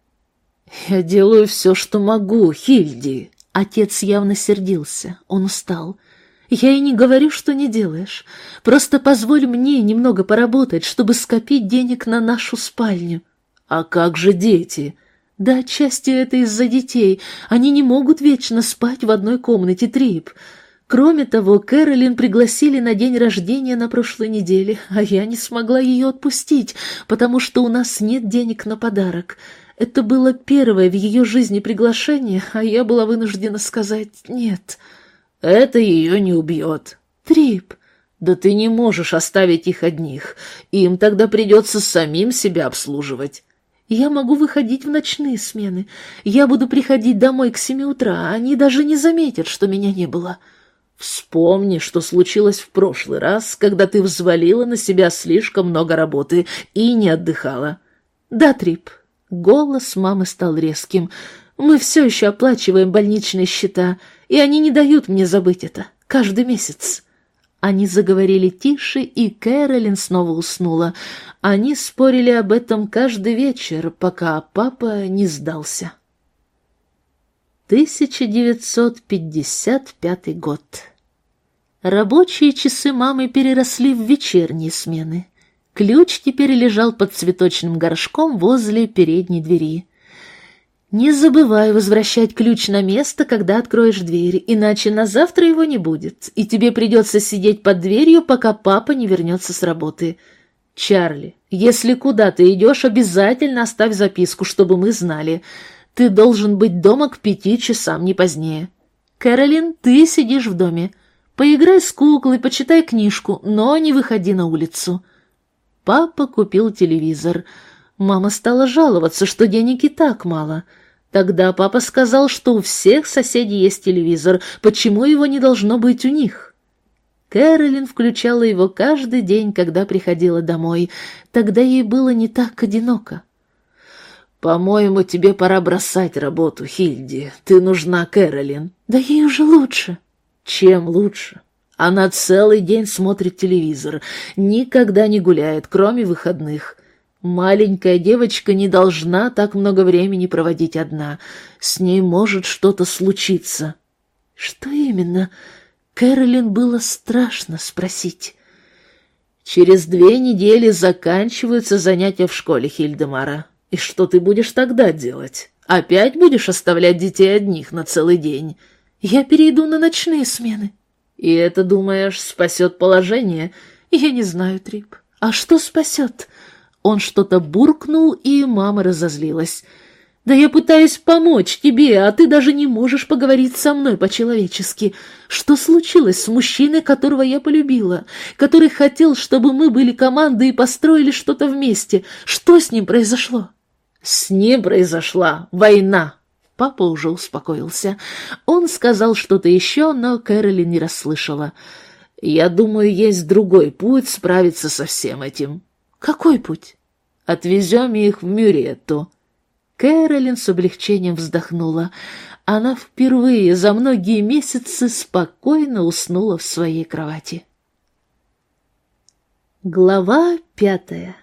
«Я делаю все, что могу, Хильди!» Отец явно сердился, он устал. «Я и не говорю, что не делаешь. Просто позволь мне немного поработать, чтобы скопить денег на нашу спальню». «А как же дети?» «Да отчасти это из-за детей. Они не могут вечно спать в одной комнате, Трип. Кроме того, Кэролин пригласили на день рождения на прошлой неделе, а я не смогла ее отпустить, потому что у нас нет денег на подарок. Это было первое в ее жизни приглашение, а я была вынуждена сказать «нет». «Это ее не убьет». «Трип». «Да ты не можешь оставить их одних. Им тогда придется самим себя обслуживать». Я могу выходить в ночные смены. Я буду приходить домой к семи утра, они даже не заметят, что меня не было. Вспомни, что случилось в прошлый раз, когда ты взвалила на себя слишком много работы и не отдыхала. Да, Трип. Голос мамы стал резким. Мы все еще оплачиваем больничные счета, и они не дают мне забыть это. Каждый месяц. Они заговорили тише, и Кэролин снова уснула. Они спорили об этом каждый вечер, пока папа не сдался. 1955 год. Рабочие часы мамы переросли в вечерние смены. Ключ теперь лежал под цветочным горшком возле передней двери. «Не забывай возвращать ключ на место, когда откроешь дверь, иначе на завтра его не будет, и тебе придется сидеть под дверью, пока папа не вернется с работы. Чарли, если куда ты идешь, обязательно оставь записку, чтобы мы знали. Ты должен быть дома к пяти часам, не позднее. Кэролин, ты сидишь в доме». Поиграй с куклой, почитай книжку, но не выходи на улицу. Папа купил телевизор. Мама стала жаловаться, что денег и так мало. Тогда папа сказал, что у всех соседей есть телевизор, почему его не должно быть у них? Кэролин включала его каждый день, когда приходила домой. Тогда ей было не так одиноко. «По-моему, тебе пора бросать работу, Хильди. Ты нужна Кэролин». «Да ей уже лучше». Чем лучше? Она целый день смотрит телевизор, никогда не гуляет, кроме выходных. Маленькая девочка не должна так много времени проводить одна. С ней может что-то случиться. Что именно? Кэролин было страшно спросить. Через две недели заканчиваются занятия в школе Хильдемара. И что ты будешь тогда делать? Опять будешь оставлять детей одних на целый день? Я перейду на ночные смены. И это, думаешь, спасет положение? Я не знаю, Трип. А что спасет? Он что-то буркнул, и мама разозлилась. «Да я пытаюсь помочь тебе, а ты даже не можешь поговорить со мной по-человечески. Что случилось с мужчиной, которого я полюбила, который хотел, чтобы мы были командой и построили что-то вместе? Что с ним произошло?» «С ним произошла война», Папа уже успокоился. Он сказал что-то еще, но Кэролин не расслышала. «Я думаю, есть другой путь справиться со всем этим». «Какой путь?» Отвезем их в Мюретту». Кэролин с облегчением вздохнула. Она впервые за многие месяцы спокойно уснула в своей кровати. Глава пятая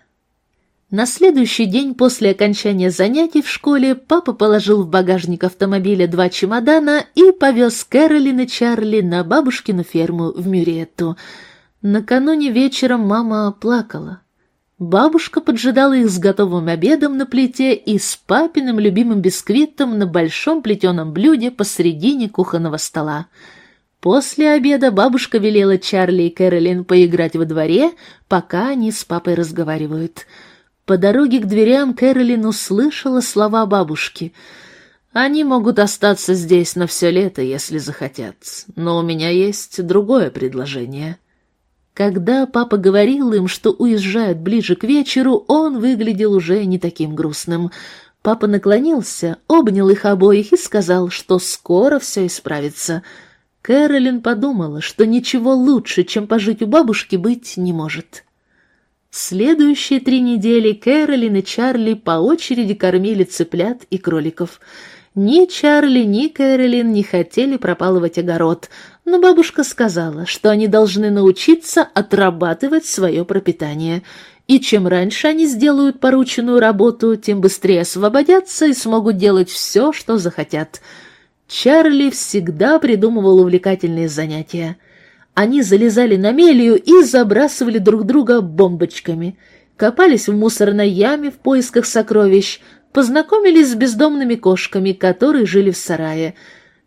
На следующий день после окончания занятий в школе папа положил в багажник автомобиля два чемодана и повез Кэролин и Чарли на бабушкину ферму в Мюретту. Накануне вечером мама плакала. Бабушка поджидала их с готовым обедом на плите и с папиным любимым бисквитом на большом плетеном блюде посредине кухонного стола. После обеда бабушка велела Чарли и Кэролин поиграть во дворе, пока они с папой разговаривают. По дороге к дверям Кэролин услышала слова бабушки. «Они могут остаться здесь на все лето, если захотят, но у меня есть другое предложение». Когда папа говорил им, что уезжают ближе к вечеру, он выглядел уже не таким грустным. Папа наклонился, обнял их обоих и сказал, что скоро все исправится. Кэролин подумала, что ничего лучше, чем пожить у бабушки, быть не может. Следующие три недели Кэролин и Чарли по очереди кормили цыплят и кроликов — ни Чарли, ни Кэролин не хотели пропалывать огород, но бабушка сказала, что они должны научиться отрабатывать свое пропитание, и чем раньше они сделают порученную работу, тем быстрее освободятся и смогут делать все, что захотят. Чарли всегда придумывал увлекательные занятия. Они залезали на мелью и забрасывали друг друга бомбочками, копались в мусорной яме в поисках сокровищ, познакомились с бездомными кошками, которые жили в сарае.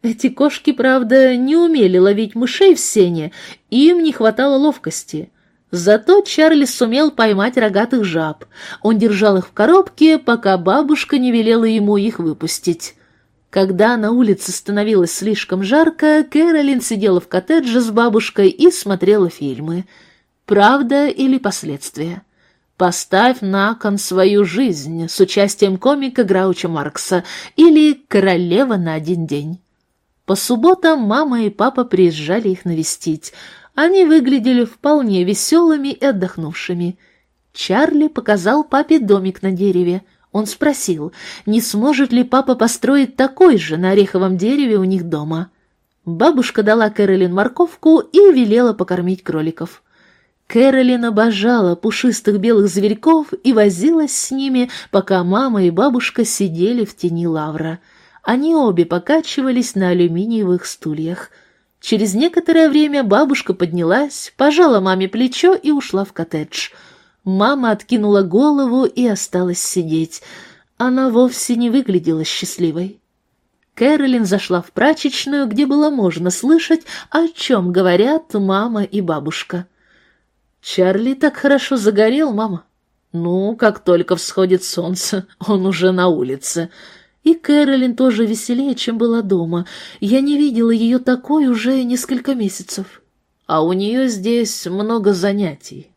Эти кошки, правда, не умели ловить мышей в сене, им не хватало ловкости. Зато Чарли сумел поймать рогатых жаб. Он держал их в коробке, пока бабушка не велела ему их выпустить. Когда на улице становилось слишком жарко, Кэролин сидела в коттедже с бабушкой и смотрела фильмы. «Правда или последствия?» «Поставь на кон свою жизнь» с участием комика Грауча Маркса или «Королева на один день». По субботам мама и папа приезжали их навестить. Они выглядели вполне веселыми и отдохнувшими. Чарли показал папе домик на дереве. Он спросил, не сможет ли папа построить такой же на ореховом дереве у них дома. Бабушка дала Кэролин морковку и велела покормить кроликов. Кэролин обожала пушистых белых зверьков и возилась с ними, пока мама и бабушка сидели в тени лавра. Они обе покачивались на алюминиевых стульях. Через некоторое время бабушка поднялась, пожала маме плечо и ушла в коттедж. Мама откинула голову и осталась сидеть. Она вовсе не выглядела счастливой. Кэролин зашла в прачечную, где было можно слышать, о чем говорят мама и бабушка. Чарли так хорошо загорел, мама. Ну, как только всходит солнце, он уже на улице. И Кэролин тоже веселее, чем была дома. Я не видела ее такой уже несколько месяцев. А у нее здесь много занятий.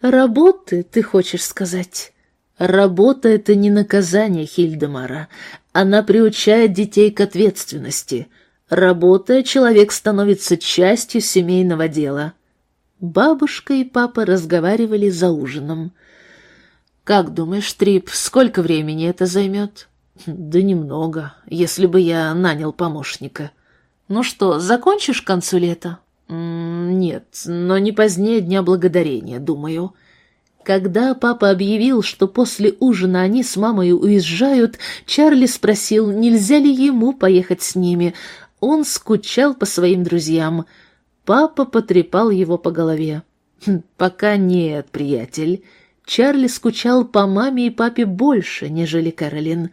Работы, ты хочешь сказать? Работа — это не наказание Хильдемара. Она приучает детей к ответственности. Работая, человек становится частью семейного дела. Бабушка и папа разговаривали за ужином. «Как думаешь, Трип, сколько времени это займет?» «Да немного, если бы я нанял помощника». «Ну что, закончишь к концу лета?» «Нет, но не позднее Дня Благодарения, думаю». Когда папа объявил, что после ужина они с мамой уезжают, Чарли спросил, нельзя ли ему поехать с ними. Он скучал по своим друзьям — Папа потрепал его по голове. «Хм, «Пока нет, приятель. Чарли скучал по маме и папе больше, нежели Кэролин.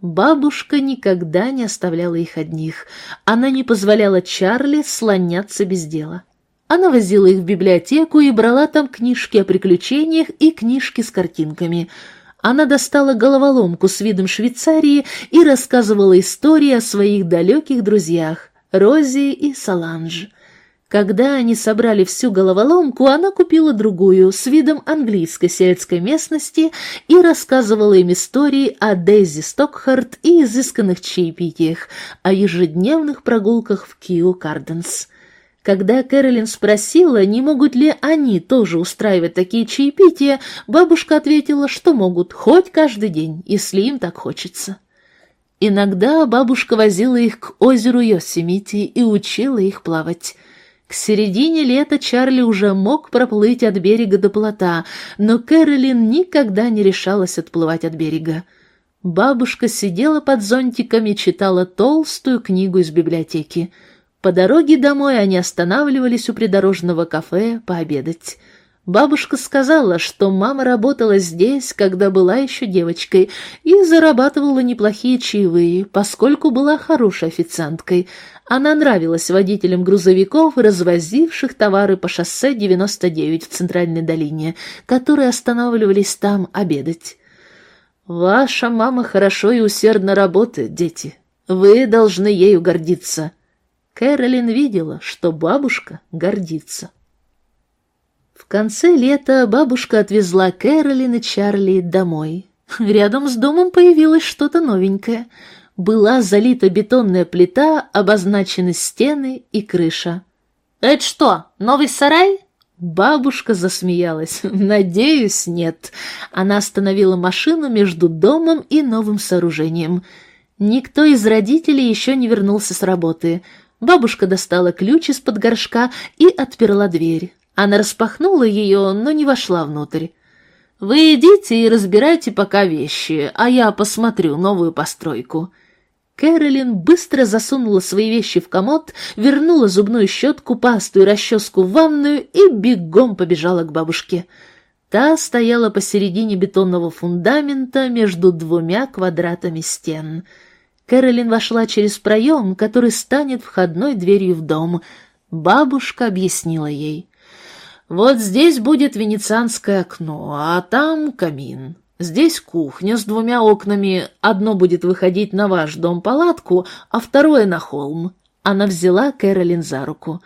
Бабушка никогда не оставляла их одних. Она не позволяла Чарли слоняться без дела. Она возила их в библиотеку и брала там книжки о приключениях и книжки с картинками. Она достала головоломку с видом Швейцарии и рассказывала истории о своих далеких друзьях Рози и Саланж. Когда они собрали всю головоломку, она купила другую с видом английской сельской местности и рассказывала им истории о Дейзи Стокхарт и изысканных чаепитиях, о ежедневных прогулках в Кио Карденс. Когда Кэролин спросила, не могут ли они тоже устраивать такие чаепития, бабушка ответила, что могут хоть каждый день, если им так хочется. Иногда бабушка возила их к озеру Йосемити и учила их плавать. К середине лета Чарли уже мог проплыть от берега до плота, но Кэролин никогда не решалась отплывать от берега. Бабушка сидела под зонтиком и читала толстую книгу из библиотеки. По дороге домой они останавливались у придорожного кафе пообедать. Бабушка сказала, что мама работала здесь, когда была еще девочкой, и зарабатывала неплохие чаевые, поскольку была хорошей официанткой. Она нравилась водителям грузовиков, развозивших товары по шоссе 99 в Центральной долине, которые останавливались там обедать. «Ваша мама хорошо и усердно работает, дети. Вы должны ею гордиться». Кэролин видела, что бабушка гордится. В конце лета бабушка отвезла Кэролин и Чарли домой. Рядом с домом появилось что-то новенькое. Была залита бетонная плита, обозначены стены и крыша. «Это что, новый сарай?» Бабушка засмеялась. [LAUGHS] «Надеюсь, нет». Она остановила машину между домом и новым сооружением. Никто из родителей еще не вернулся с работы. Бабушка достала ключ из-под горшка и отперла дверь. Она распахнула ее, но не вошла внутрь. «Вы идите и разбирайте пока вещи, а я посмотрю новую постройку». Кэролин быстро засунула свои вещи в комод, вернула зубную щетку, пасту и расческу в ванную и бегом побежала к бабушке. Та стояла посередине бетонного фундамента между двумя квадратами стен — Кэролин вошла через проем, который станет входной дверью в дом. Бабушка объяснила ей. «Вот здесь будет венецианское окно, а там камин. Здесь кухня с двумя окнами. Одно будет выходить на ваш дом-палатку, а второе на холм». Она взяла Кэролин за руку.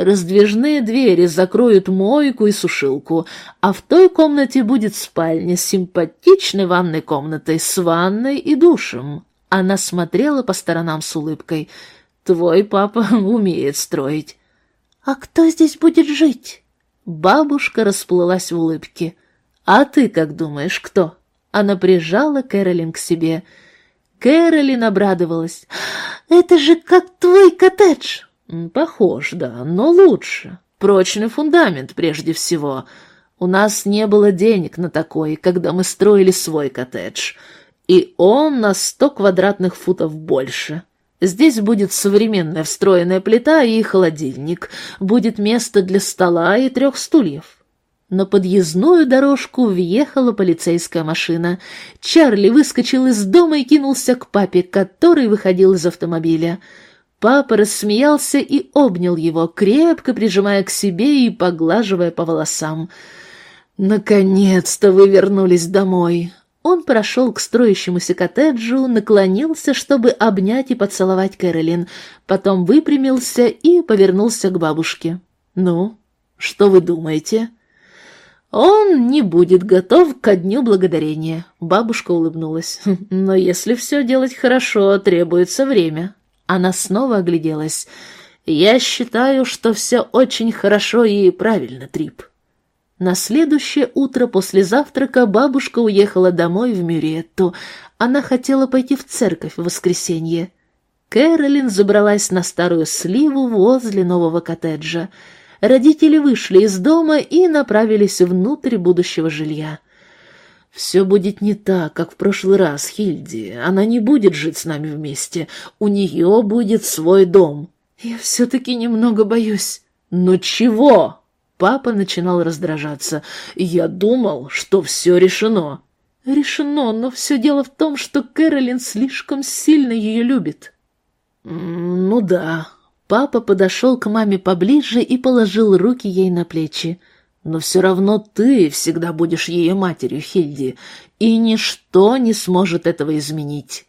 Раздвижные двери закроют мойку и сушилку, а в той комнате будет спальня с симпатичной ванной комнатой, с ванной и душем. Она смотрела по сторонам с улыбкой. «Твой папа [LAUGHS] умеет строить». «А кто здесь будет жить?» Бабушка расплылась в улыбке. «А ты как думаешь, кто?» Она прижала Кэролин к себе. Кэролин обрадовалась. «Это же как твой коттедж!» «Похож, да, но лучше. Прочный фундамент прежде всего. У нас не было денег на такой, когда мы строили свой коттедж и он на сто квадратных футов больше. Здесь будет современная встроенная плита и холодильник, будет место для стола и трех стульев. На подъездную дорожку въехала полицейская машина. Чарли выскочил из дома и кинулся к папе, который выходил из автомобиля. Папа рассмеялся и обнял его, крепко прижимая к себе и поглаживая по волосам. «Наконец-то вы вернулись домой. Он прошел к строящемуся коттеджу, наклонился, чтобы обнять и поцеловать Кэролин, потом выпрямился и повернулся к бабушке. «Ну, что вы думаете?» «Он не будет готов ко дню благодарения», — бабушка улыбнулась. [LAUGHS] «Но если все делать хорошо, требуется время». Она снова огляделась. «Я считаю, что все очень хорошо и правильно, Трип». На следующее утро после завтрака бабушка уехала домой в Мюретту. Она хотела пойти в церковь в воскресенье. Кэролин забралась на старую сливу возле нового коттеджа. Родители вышли из дома и направились внутрь будущего жилья. «Все будет не так, как в прошлый раз, Хильди. Она не будет жить с нами вместе. У нее будет свой дом». «Я все-таки немного боюсь». «Но чего?» Папа начинал раздражаться. «Я думал, что все решено». «Решено, но все дело в том, что Кэролин слишком сильно ее любит». «Ну да». Папа подошел к маме поближе и положил руки ей на плечи. «Но все равно ты всегда будешь ее матерью, Хильди, и ничто не сможет этого изменить».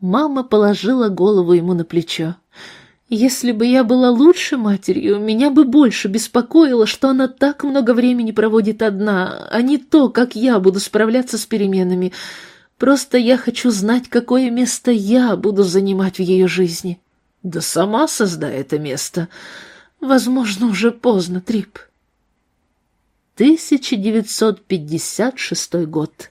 Мама положила голову ему на плечо. Если бы я была лучше матерью, меня бы больше беспокоило, что она так много времени проводит одна, а не то, как я буду справляться с переменами. Просто я хочу знать, какое место я буду занимать в ее жизни. Да сама создай это место. Возможно, уже поздно, Трип. 1956 год.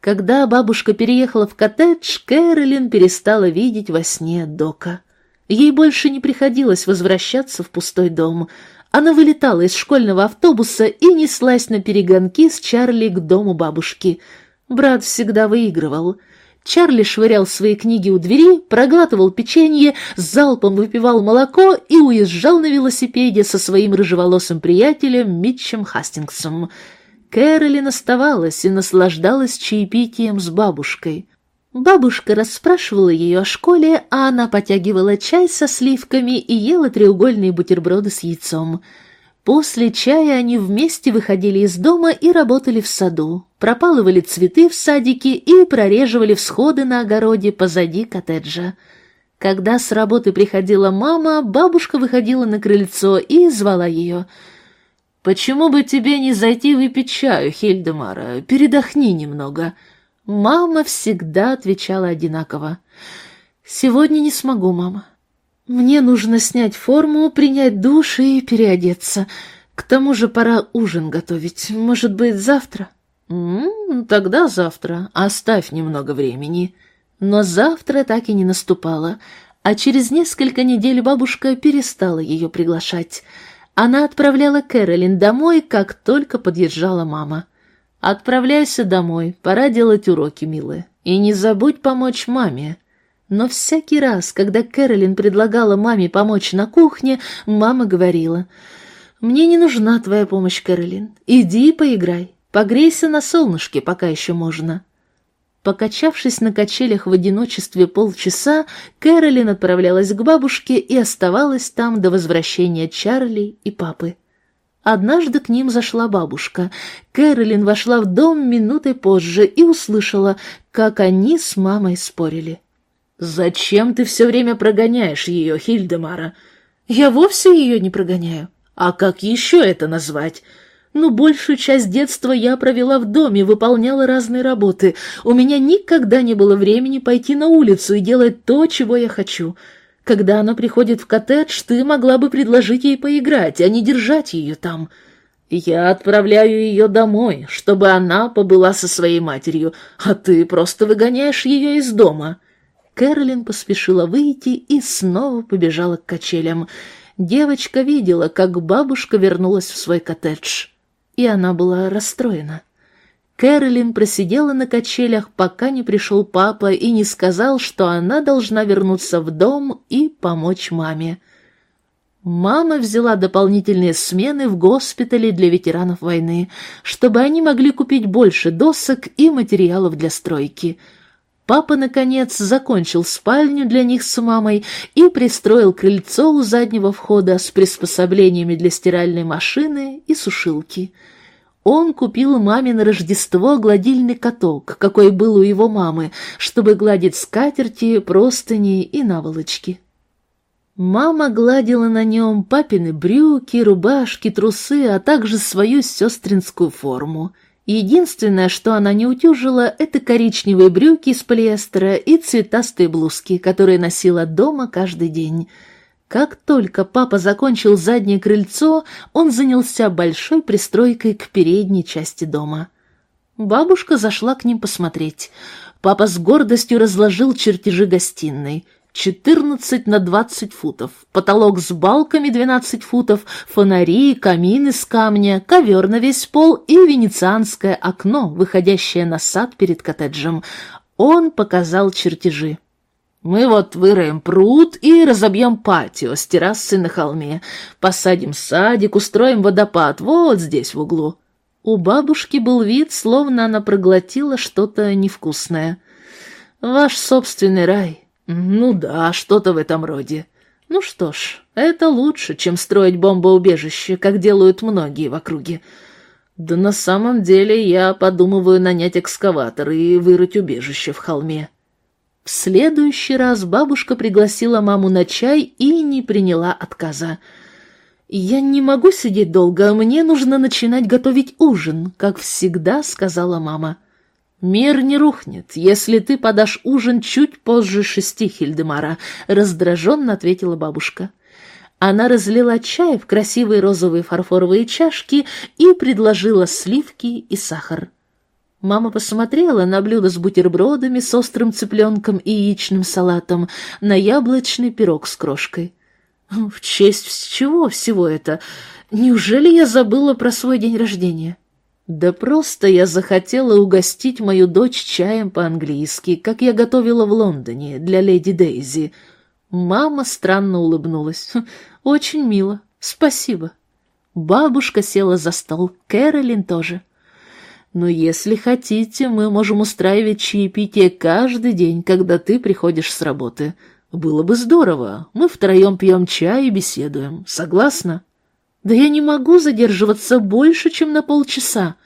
Когда бабушка переехала в коттедж, Кэролин перестала видеть во сне Дока. Ей больше не приходилось возвращаться в пустой дом. Она вылетала из школьного автобуса и неслась на перегонки с Чарли к дому бабушки. Брат всегда выигрывал. Чарли швырял свои книги у двери, проглатывал печенье, залпом выпивал молоко и уезжал на велосипеде со своим рыжеволосым приятелем Митчем Хастингсом. Кэролин оставалась и наслаждалась чаепитием с бабушкой. Бабушка расспрашивала ее о школе, а она потягивала чай со сливками и ела треугольные бутерброды с яйцом. После чая они вместе выходили из дома и работали в саду, пропалывали цветы в садике и прореживали всходы на огороде позади коттеджа. Когда с работы приходила мама, бабушка выходила на крыльцо и звала ее. «Почему бы тебе не зайти выпить чаю, Хильдемара? Передохни немного». Мама всегда отвечала одинаково. «Сегодня не смогу, мама. Мне нужно снять форму, принять душ и переодеться. К тому же пора ужин готовить. Может быть, завтра?» «М -м, «Тогда завтра. Оставь немного времени». Но завтра так и не наступало, а через несколько недель бабушка перестала ее приглашать. Она отправляла Кэролин домой, как только подъезжала мама. «Отправляйся домой, пора делать уроки, милая, и не забудь помочь маме». Но всякий раз, когда Кэролин предлагала маме помочь на кухне, мама говорила, «Мне не нужна твоя помощь, Кэролин. Иди поиграй, погрейся на солнышке, пока еще можно». Покачавшись на качелях в одиночестве полчаса, Кэролин отправлялась к бабушке и оставалась там до возвращения Чарли и папы. Однажды к ним зашла бабушка. Кэролин вошла в дом минутой позже и услышала, как они с мамой спорили. «Зачем ты все время прогоняешь ее, Хильдемара?» «Я вовсе ее не прогоняю». «А как еще это назвать?» «Ну, большую часть детства я провела в доме, выполняла разные работы. У меня никогда не было времени пойти на улицу и делать то, чего я хочу. Когда она приходит в коттедж, ты могла бы предложить ей поиграть, а не держать ее там. Я отправляю ее домой, чтобы она побыла со своей матерью, а ты просто выгоняешь ее из дома». Кэролин поспешила выйти и снова побежала к качелям. Девочка видела, как бабушка вернулась в свой коттедж, и она была расстроена. Кэролин просидела на качелях, пока не пришел папа и не сказал, что она должна вернуться в дом и помочь маме. Мама взяла дополнительные смены в госпитале для ветеранов войны, чтобы они могли купить больше досок и материалов для стройки. Папа, наконец, закончил спальню для них с мамой и пристроил крыльцо у заднего входа с приспособлениями для стиральной машины и сушилки — он купил маме на Рождество гладильный каток, какой был у его мамы, чтобы гладить скатерти, простыни и наволочки. Мама гладила на нем папины брюки, рубашки, трусы, а также свою сестринскую форму. Единственное, что она не утюжила, это коричневые брюки из полиэстера и цветастые блузки, которые носила дома каждый день — как только папа закончил заднее крыльцо, он занялся большой пристройкой к передней части дома. Бабушка зашла к ним посмотреть. Папа с гордостью разложил чертежи гостиной. 14 на 20 футов, потолок с балками 12 футов, фонари, камин из камня, ковер на весь пол и венецианское окно, выходящее на сад перед коттеджем. Он показал чертежи. Мы вот выроем пруд и разобьем патио с террасой на холме, посадим садик, устроим водопад вот здесь в углу. У бабушки был вид, словно она проглотила что-то невкусное. Ваш собственный рай. Ну да, что-то в этом роде. Ну что ж, это лучше, чем строить бомбоубежище, как делают многие в округе. Да на самом деле я подумываю нанять экскаватор и вырыть убежище в холме. В следующий раз бабушка пригласила маму на чай и не приняла отказа. «Я не могу сидеть долго, мне нужно начинать готовить ужин», как всегда сказала мама. «Мир не рухнет, если ты подашь ужин чуть позже шести, Хильдемара», раздраженно ответила бабушка. Она разлила чай в красивые розовые фарфоровые чашки и предложила сливки и сахар. Мама посмотрела на блюдо с бутербродами, с острым цыпленком и яичным салатом, на яблочный пирог с крошкой. «В честь чего всего это? Неужели я забыла про свой день рождения?» «Да просто я захотела угостить мою дочь чаем по-английски, как я готовила в Лондоне для леди Дейзи». Мама странно улыбнулась. «Очень мило. Спасибо». Бабушка села за стол, Кэролин тоже. Но если хотите, мы можем устраивать чаепитие каждый день, когда ты приходишь с работы. Было бы здорово. Мы втроем пьем чай и беседуем. Согласна? Да я не могу задерживаться больше, чем на полчаса.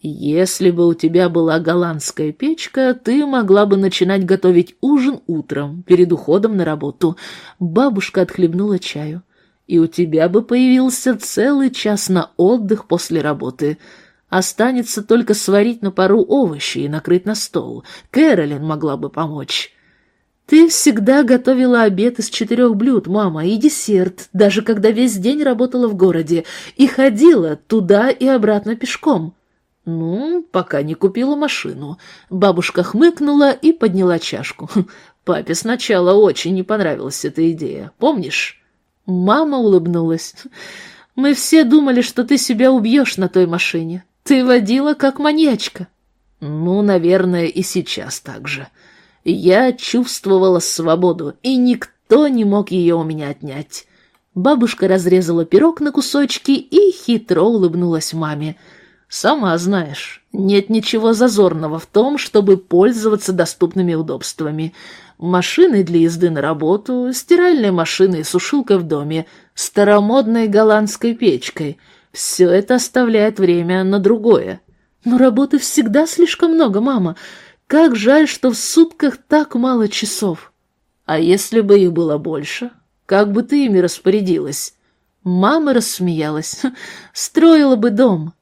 Если бы у тебя была голландская печка, ты могла бы начинать готовить ужин утром, перед уходом на работу. Бабушка отхлебнула чаю. И у тебя бы появился целый час на отдых после работы — Останется только сварить на пару овощи и накрыть на стол. Кэролин могла бы помочь. Ты всегда готовила обед из четырех блюд, мама, и десерт, даже когда весь день работала в городе, и ходила туда и обратно пешком. Ну, пока не купила машину. Бабушка хмыкнула и подняла чашку. [LAUGHS] Папе сначала очень не понравилась эта идея, помнишь? Мама улыбнулась. [LAUGHS] Мы все думали, что ты себя убьешь на той машине. Ты водила как маньячка. Ну, наверное, и сейчас так же. Я чувствовала свободу, и никто не мог ее у меня отнять. Бабушка разрезала пирог на кусочки и хитро улыбнулась маме. «Сама знаешь, нет ничего зазорного в том, чтобы пользоваться доступными удобствами. Машины для езды на работу, стиральная машина и сушилка в доме, старомодной голландской печкой — все это оставляет время на другое. Но работы всегда слишком много, мама. Как жаль, что в сутках так мало часов. А если бы их было больше, как бы ты ими распорядилась? Мама рассмеялась. [LAUGHS] Строила бы дом.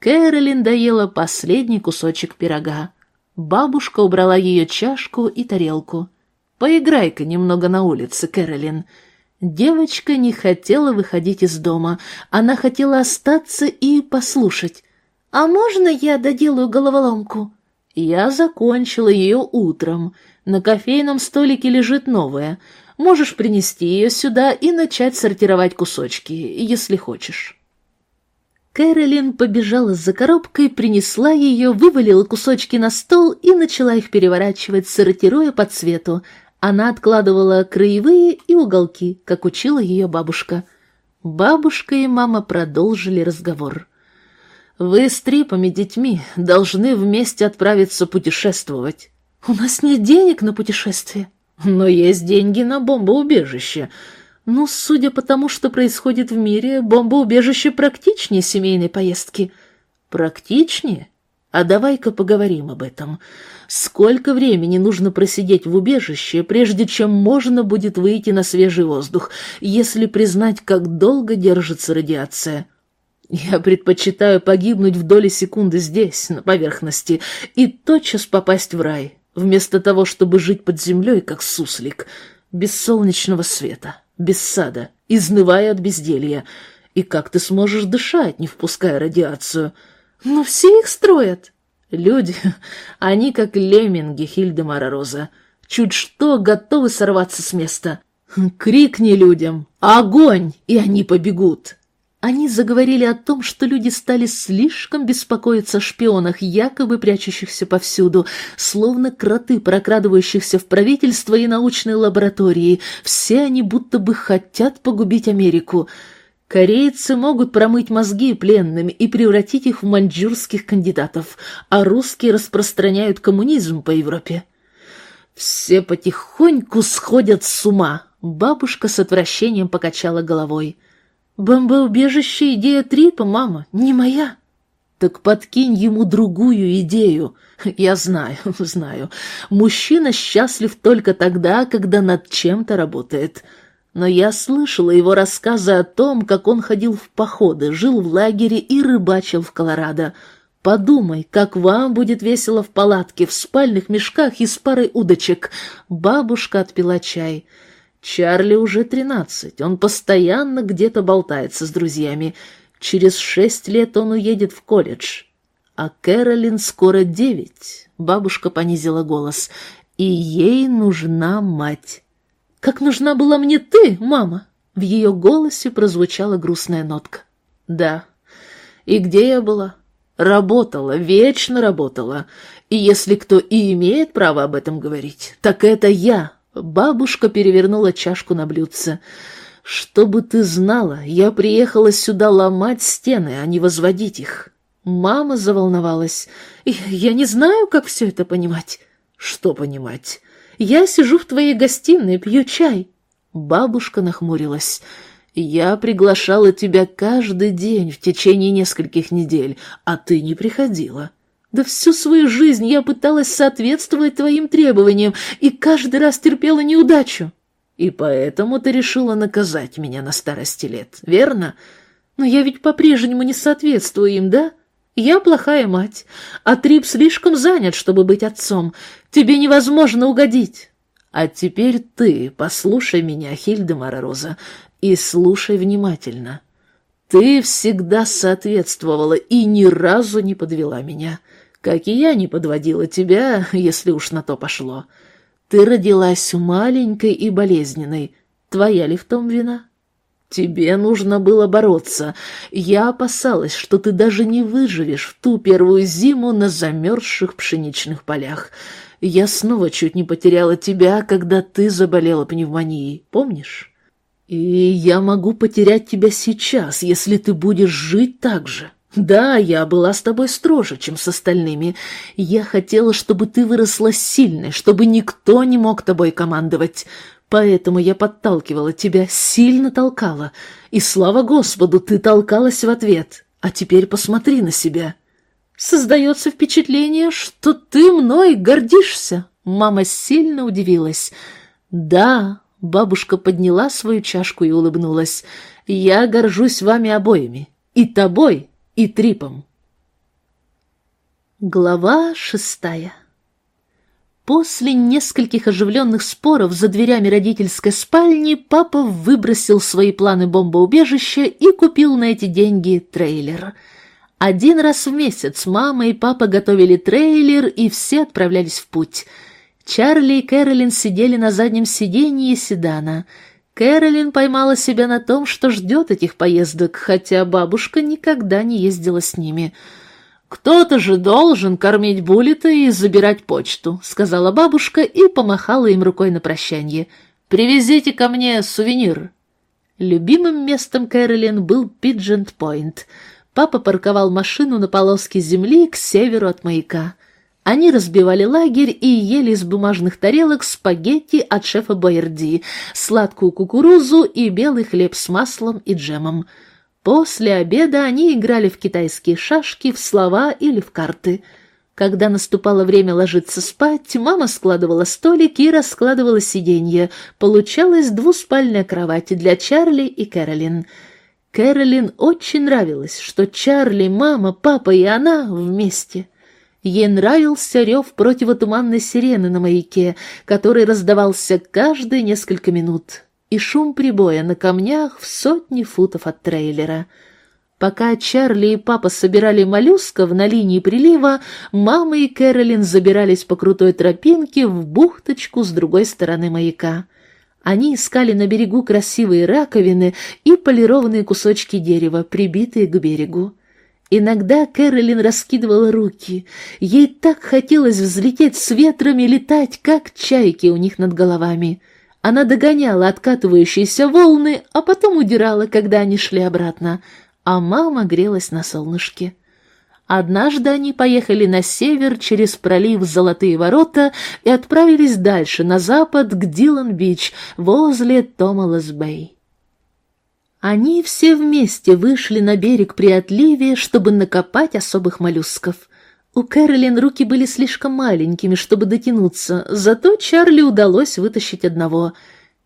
Кэролин доела последний кусочек пирога. Бабушка убрала ее чашку и тарелку. «Поиграй-ка немного на улице, Кэролин. Девочка не хотела выходить из дома. Она хотела остаться и послушать. «А можно я доделаю головоломку?» Я закончила ее утром. На кофейном столике лежит новая. Можешь принести ее сюда и начать сортировать кусочки, если хочешь. Кэролин побежала за коробкой, принесла ее, вывалила кусочки на стол и начала их переворачивать, сортируя по цвету. Она откладывала краевые и уголки, как учила ее бабушка. Бабушка и мама продолжили разговор. «Вы с трипами детьми должны вместе отправиться путешествовать». «У нас нет денег на путешествие». «Но есть деньги на бомбоубежище». «Ну, судя по тому, что происходит в мире, бомбоубежище практичнее семейной поездки». «Практичнее? А давай-ка поговорим об этом. Сколько времени нужно просидеть в убежище, прежде чем можно будет выйти на свежий воздух, если признать, как долго держится радиация? Я предпочитаю погибнуть в доли секунды здесь, на поверхности, и тотчас попасть в рай, вместо того, чтобы жить под землей, как суслик, без солнечного света, без сада, изнывая от безделья. И как ты сможешь дышать, не впуская радиацию? Но все их строят. Люди, [LAUGHS] они как лемминги Хильдемара Роза, чуть что готовы сорваться с места. Крикни людям «Огонь!» и они побегут. Они заговорили о том, что люди стали слишком беспокоиться о шпионах, якобы прячущихся повсюду, словно кроты, прокрадывающихся в правительство и научные лаборатории. Все они будто бы хотят погубить Америку. Корейцы могут промыть мозги пленными и превратить их в маньчжурских кандидатов, а русские распространяют коммунизм по Европе. Все потихоньку сходят с ума. Бабушка с отвращением покачала головой. Бомбоубежище — идея Трипа, мама, не моя. Так подкинь ему другую идею. Я знаю, [LAUGHS] знаю. Мужчина счастлив только тогда, когда над чем-то работает но я слышала его рассказы о том, как он ходил в походы, жил в лагере и рыбачил в Колорадо. Подумай, как вам будет весело в палатке, в спальных мешках и с парой удочек. Бабушка отпила чай. Чарли уже тринадцать, он постоянно где-то болтается с друзьями. Через шесть лет он уедет в колледж. А Кэролин скоро девять. Бабушка понизила голос. И ей нужна мать. «Как нужна была мне ты, мама?» В ее голосе прозвучала грустная нотка. «Да. И где я была?» «Работала, вечно работала. И если кто и имеет право об этом говорить, так это я». Бабушка перевернула чашку на блюдце. «Чтобы ты знала, я приехала сюда ломать стены, а не возводить их». Мама заволновалась. «Я не знаю, как все это понимать». «Что понимать?» «Я сижу в твоей гостиной, пью чай». Бабушка нахмурилась. «Я приглашала тебя каждый день в течение нескольких недель, а ты не приходила. Да всю свою жизнь я пыталась соответствовать твоим требованиям и каждый раз терпела неудачу. И поэтому ты решила наказать меня на старости лет, верно? Но я ведь по-прежнему не соответствую им, да? Я плохая мать, а Трип слишком занят, чтобы быть отцом. Тебе невозможно угодить. А теперь ты послушай меня, Хильдемара Роза, и слушай внимательно. Ты всегда соответствовала и ни разу не подвела меня, как и я не подводила тебя, если уж на то пошло. Ты родилась маленькой и болезненной. Твоя ли в том вина? Тебе нужно было бороться. Я опасалась, что ты даже не выживешь в ту первую зиму на замерзших пшеничных полях. Я снова чуть не потеряла тебя, когда ты заболела пневмонией, помнишь? И я могу потерять тебя сейчас, если ты будешь жить так же. Да, я была с тобой строже, чем с остальными. Я хотела, чтобы ты выросла сильной, чтобы никто не мог тобой командовать. Поэтому я подталкивала тебя, сильно толкала. И слава Господу, ты толкалась в ответ. А теперь посмотри на себя. Создается впечатление, что ты мной гордишься. Мама сильно удивилась. Да, бабушка подняла свою чашку и улыбнулась. Я горжусь вами обоими. И тобой, и Трипом. Глава шестая После нескольких оживленных споров за дверями родительской спальни папа выбросил свои планы бомбоубежища и купил на эти деньги трейлер. Один раз в месяц мама и папа готовили трейлер, и все отправлялись в путь. Чарли и Кэролин сидели на заднем сиденье седана. Кэролин поймала себя на том, что ждет этих поездок, хотя бабушка никогда не ездила с ними — «Кто-то же должен кормить Буллета и забирать почту», — сказала бабушка и помахала им рукой на прощание. «Привезите ко мне сувенир». Любимым местом Кэролин был Пиджент-Пойнт. Папа парковал машину на полоске земли к северу от маяка. Они разбивали лагерь и ели из бумажных тарелок спагетти от шефа Боярди, сладкую кукурузу и белый хлеб с маслом и джемом. После обеда они играли в китайские шашки, в слова или в карты. Когда наступало время ложиться спать, мама складывала столик и раскладывала сиденье. Получалась двуспальная кровать для Чарли и Кэролин. Кэролин очень нравилось, что Чарли, мама, папа и она вместе. Ей нравился рев противотуманной сирены на маяке, который раздавался каждые несколько минут и шум прибоя на камнях в сотни футов от трейлера. Пока Чарли и папа собирали моллюсков на линии прилива, мама и Кэролин забирались по крутой тропинке в бухточку с другой стороны маяка. Они искали на берегу красивые раковины и полированные кусочки дерева, прибитые к берегу. Иногда Кэролин раскидывала руки. Ей так хотелось взлететь с ветром и летать, как чайки у них над головами. Она догоняла откатывающиеся волны, а потом удирала, когда они шли обратно, а мама грелась на солнышке. Однажды они поехали на север через пролив Золотые ворота и отправились дальше, на запад, к Дилан-Бич, возле Томалас-Бэй. Они все вместе вышли на берег при отливе, чтобы накопать особых моллюсков. У Кэролин руки были слишком маленькими, чтобы дотянуться, зато Чарли удалось вытащить одного.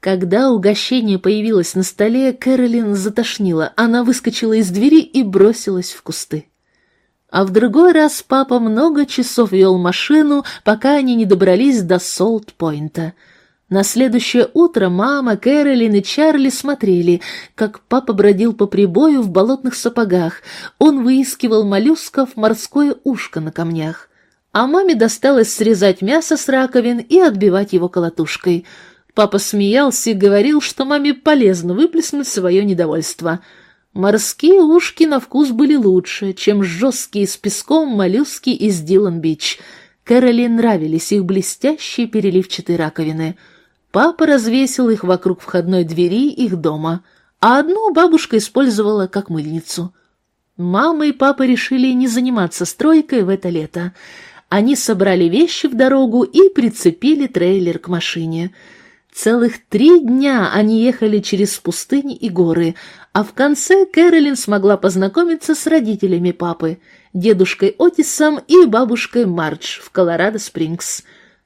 Когда угощение появилось на столе, Кэролин затошнила. Она выскочила из двери и бросилась в кусты. А в другой раз папа много часов вел машину, пока они не добрались до Солт-Пойнта. На следующее утро мама, Кэролин и Чарли смотрели, как папа бродил по прибою в болотных сапогах. Он выискивал моллюсков морское ушко на камнях. А маме досталось срезать мясо с раковин и отбивать его колотушкой. Папа смеялся и говорил, что маме полезно выплеснуть свое недовольство. Морские ушки на вкус были лучше, чем жесткие с песком моллюски из Дилан-Бич. Кэролин нравились их блестящие переливчатые раковины — Папа развесил их вокруг входной двери их дома, а одну бабушка использовала как мыльницу. Мама и папа решили не заниматься стройкой в это лето. Они собрали вещи в дорогу и прицепили трейлер к машине. Целых три дня они ехали через пустыни и горы, а в конце Кэролин смогла познакомиться с родителями папы, дедушкой Отисом и бабушкой Мардж в Колорадо-Спрингс.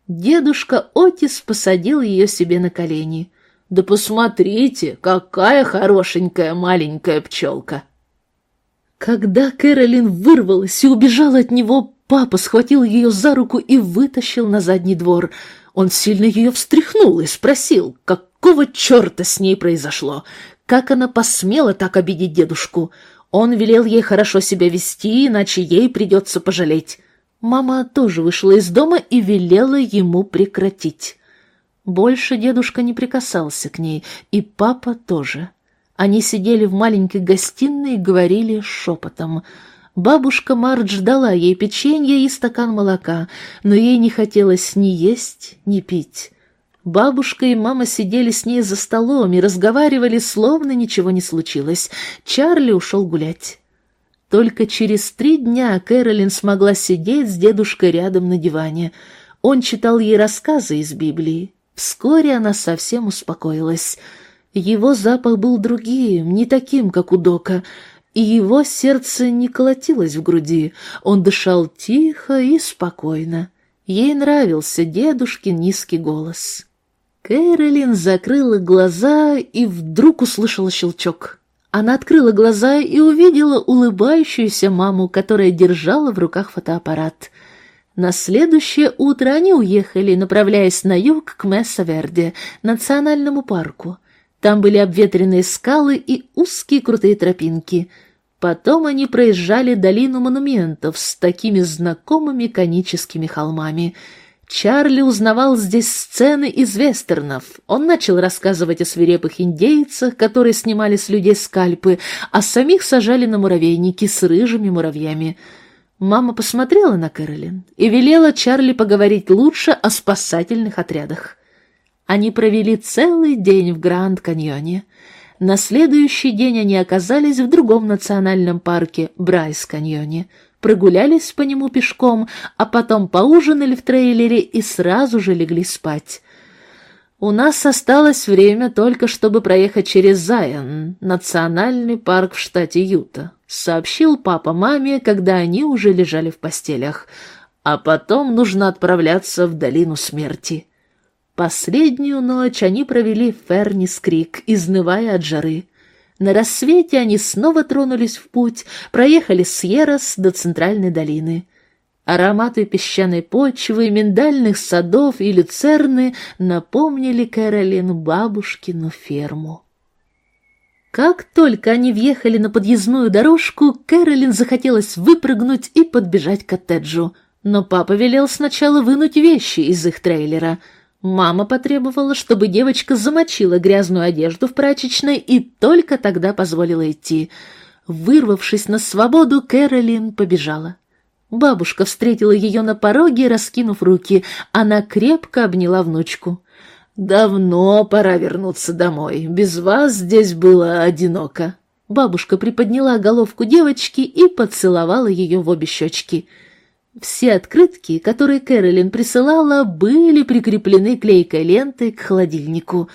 Дедушка Отис посадил ее себе на колени. «Да посмотрите, какая хорошенькая маленькая пчелка!» Когда Кэролин вырвалась и убежала от него, папа схватил ее за руку и вытащил на задний двор. Он сильно ее встряхнул и спросил, какого черта с ней произошло, как она посмела так обидеть дедушку. Он велел ей хорошо себя вести, иначе ей придется пожалеть. Мама тоже вышла из дома и велела ему прекратить. Больше дедушка не прикасался к ней, и папа тоже. Они сидели в маленькой гостиной и говорили шепотом. Бабушка Мардж дала ей печенье и стакан молока, но ей не хотелось ни есть, ни пить. Бабушка и мама сидели с ней за столом и разговаривали, словно ничего не случилось. Чарли ушел гулять. Только через три дня Кэролин смогла сидеть с дедушкой рядом на диване. Он читал ей рассказы из Библии. Вскоре она совсем успокоилась. Его запах был другим, не таким, как у Дока, и его сердце не колотилось в груди. Он дышал тихо и спокойно. Ей нравился дедушкин низкий голос. Кэролин закрыла глаза и вдруг услышала щелчок. Она открыла глаза и увидела улыбающуюся маму, которая держала в руках фотоаппарат. На следующее утро они уехали, направляясь на юг к Месса-Верде, национальному парку. Там были обветренные скалы и узкие крутые тропинки. Потом они проезжали долину монументов с такими знакомыми коническими холмами — Чарли узнавал здесь сцены из вестернов. Он начал рассказывать о свирепых индейцах, которые снимали с людей скальпы, а самих сажали на муравейники с рыжими муравьями. Мама посмотрела на Кэролин и велела Чарли поговорить лучше о спасательных отрядах. Они провели целый день в Гранд-каньоне. На следующий день они оказались в другом национальном парке, Брайс-каньоне — прогулялись по нему пешком, а потом поужинали в трейлере и сразу же легли спать. У нас осталось время только, чтобы проехать через Зайон, национальный парк в штате Юта, сообщил папа маме, когда они уже лежали в постелях. А потом нужно отправляться в долину смерти. Последнюю ночь они провели в Фернис-Крик, изнывая от жары. На рассвете они снова тронулись в путь, проехали с Ерос до центральной долины. Ароматы песчаной почвы, миндальных садов и люцерны напомнили Кэролин бабушкину ферму. Как только они въехали на подъездную дорожку, Кэролин захотелось выпрыгнуть и подбежать к коттеджу. Но папа велел сначала вынуть вещи из их трейлера — Мама потребовала, чтобы девочка замочила грязную одежду в прачечной и только тогда позволила идти. Вырвавшись на свободу, Кэролин побежала. Бабушка встретила ее на пороге, раскинув руки. Она крепко обняла внучку. «Давно пора вернуться домой. Без вас здесь было одиноко». Бабушка приподняла головку девочки и поцеловала ее в обе щечки. Все открытки, которые Кэролин присылала, были прикреплены клейкой лентой к холодильнику.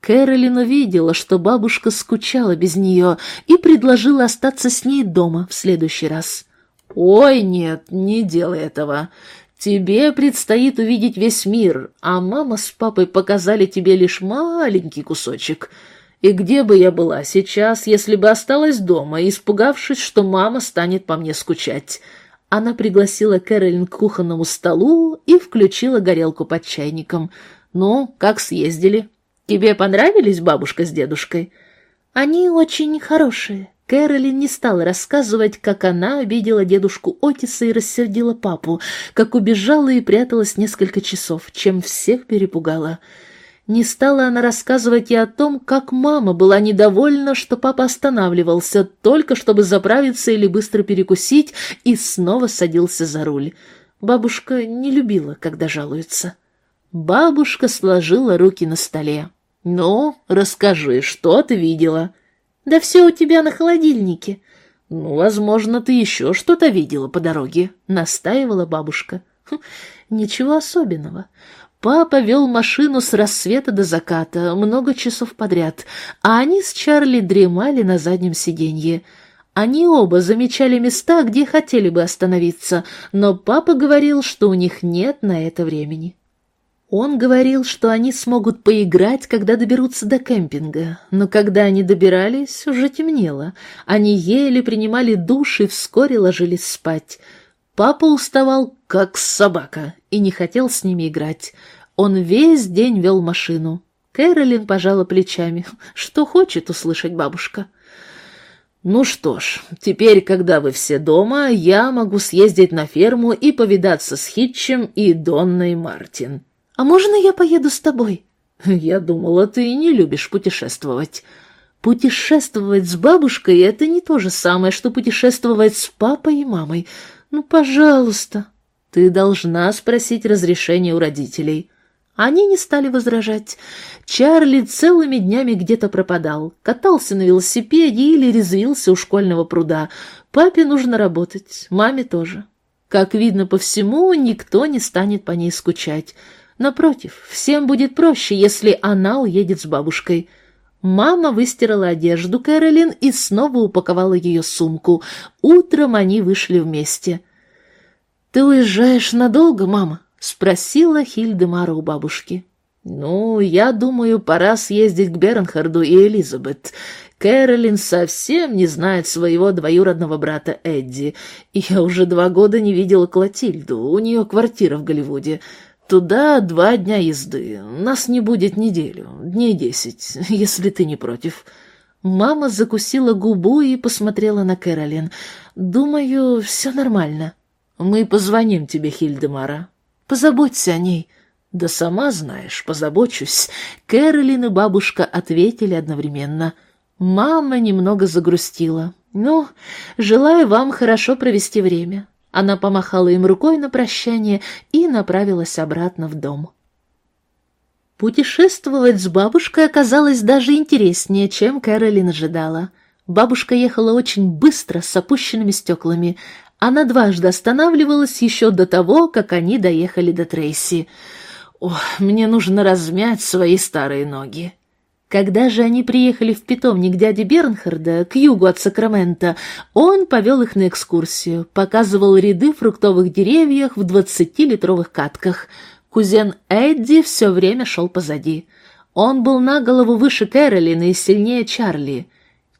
Кэролин увидела, что бабушка скучала без нее и предложила остаться с ней дома в следующий раз. «Ой, нет, не делай этого. Тебе предстоит увидеть весь мир, а мама с папой показали тебе лишь маленький кусочек. И где бы я была сейчас, если бы осталась дома, испугавшись, что мама станет по мне скучать?» Она пригласила Кэролин к кухонному столу и включила горелку под чайником. «Ну, как съездили? Тебе понравились бабушка с дедушкой?» «Они очень хорошие». Кэролин не стала рассказывать, как она обидела дедушку Отиса и рассердила папу, как убежала и пряталась несколько часов, чем всех перепугала. Не стала она рассказывать и о том, как мама была недовольна, что папа останавливался, только чтобы заправиться или быстро перекусить, и снова садился за руль. Бабушка не любила, когда жалуются. Бабушка сложила руки на столе. «Ну, расскажи, что ты видела?» «Да все у тебя на холодильнике». «Ну, возможно, ты еще что-то видела по дороге», — настаивала бабушка. Хм, «Ничего особенного. Папа вел машину с рассвета до заката, много часов подряд, а они с Чарли дремали на заднем сиденье. Они оба замечали места, где хотели бы остановиться, но папа говорил, что у них нет на это времени. Он говорил, что они смогут поиграть, когда доберутся до кемпинга, но когда они добирались, уже темнело. Они еле принимали душ и вскоре ложились спать. Папа уставал, как собака, и не хотел с ними играть. Он весь день вел машину. Кэролин пожала плечами. [LAUGHS] Что хочет услышать бабушка? «Ну что ж, теперь, когда вы все дома, я могу съездить на ферму и повидаться с Хитчем и Донной Мартин». «А можно я поеду с тобой?» [LAUGHS] «Я думала, ты не любишь путешествовать». «Путешествовать с бабушкой — это не то же самое, что путешествовать с папой и мамой. Ну, пожалуйста». «Ты должна спросить разрешение у родителей». Они не стали возражать. Чарли целыми днями где-то пропадал, катался на велосипеде или резвился у школьного пруда. Папе нужно работать, маме тоже. Как видно по всему, никто не станет по ней скучать. Напротив, всем будет проще, если она уедет с бабушкой. Мама выстирала одежду Кэролин и снова упаковала ее сумку. Утром они вышли вместе. «Ты уезжаешь надолго, мама?» — спросила Хильдемара у бабушки. «Ну, я думаю, пора съездить к Бернхарду и Элизабет. Кэролин совсем не знает своего двоюродного брата Эдди, я уже два года не видела Клотильду, у нее квартира в Голливуде. Туда два дня езды. Нас не будет неделю, дней десять, [LAUGHS] если ты не против. Мама закусила губу и посмотрела на Кэролин. Думаю, все нормально. Мы позвоним тебе, Хильдемара. Позаботься о ней. Да сама знаешь, позабочусь. Кэролин и бабушка ответили одновременно. Мама немного загрустила. Ну, желаю вам хорошо провести время. Она помахала им рукой на прощание и направилась обратно в дом. Путешествовать с бабушкой оказалось даже интереснее, чем Кэролин ожидала. Бабушка ехала очень быстро, с опущенными стеклами. Она дважды останавливалась еще до того, как они доехали до Трейси. «О, мне нужно размять свои старые ноги», когда же они приехали в питомник дяди Бернхарда, к югу от Сакрамента, он повел их на экскурсию, показывал ряды фруктовых деревьев в двадцатилитровых катках. Кузен Эдди все время шел позади. Он был на голову выше Кэролины и сильнее Чарли.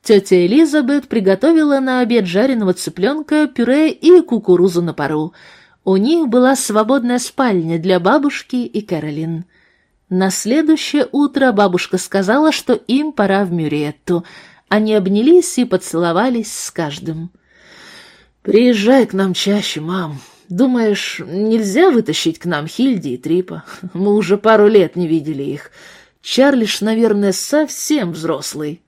Тетя Элизабет приготовила на обед жареного цыпленка, пюре и кукурузу на пару. У них была свободная спальня для бабушки и Кэролин. На следующее утро бабушка сказала, что им пора в Мюретту. Они обнялись и поцеловались с каждым. «Приезжай к нам чаще, мам. Думаешь, нельзя вытащить к нам Хильди и Трипа? Мы уже пару лет не видели их. Чарлиш, наверное, совсем взрослый».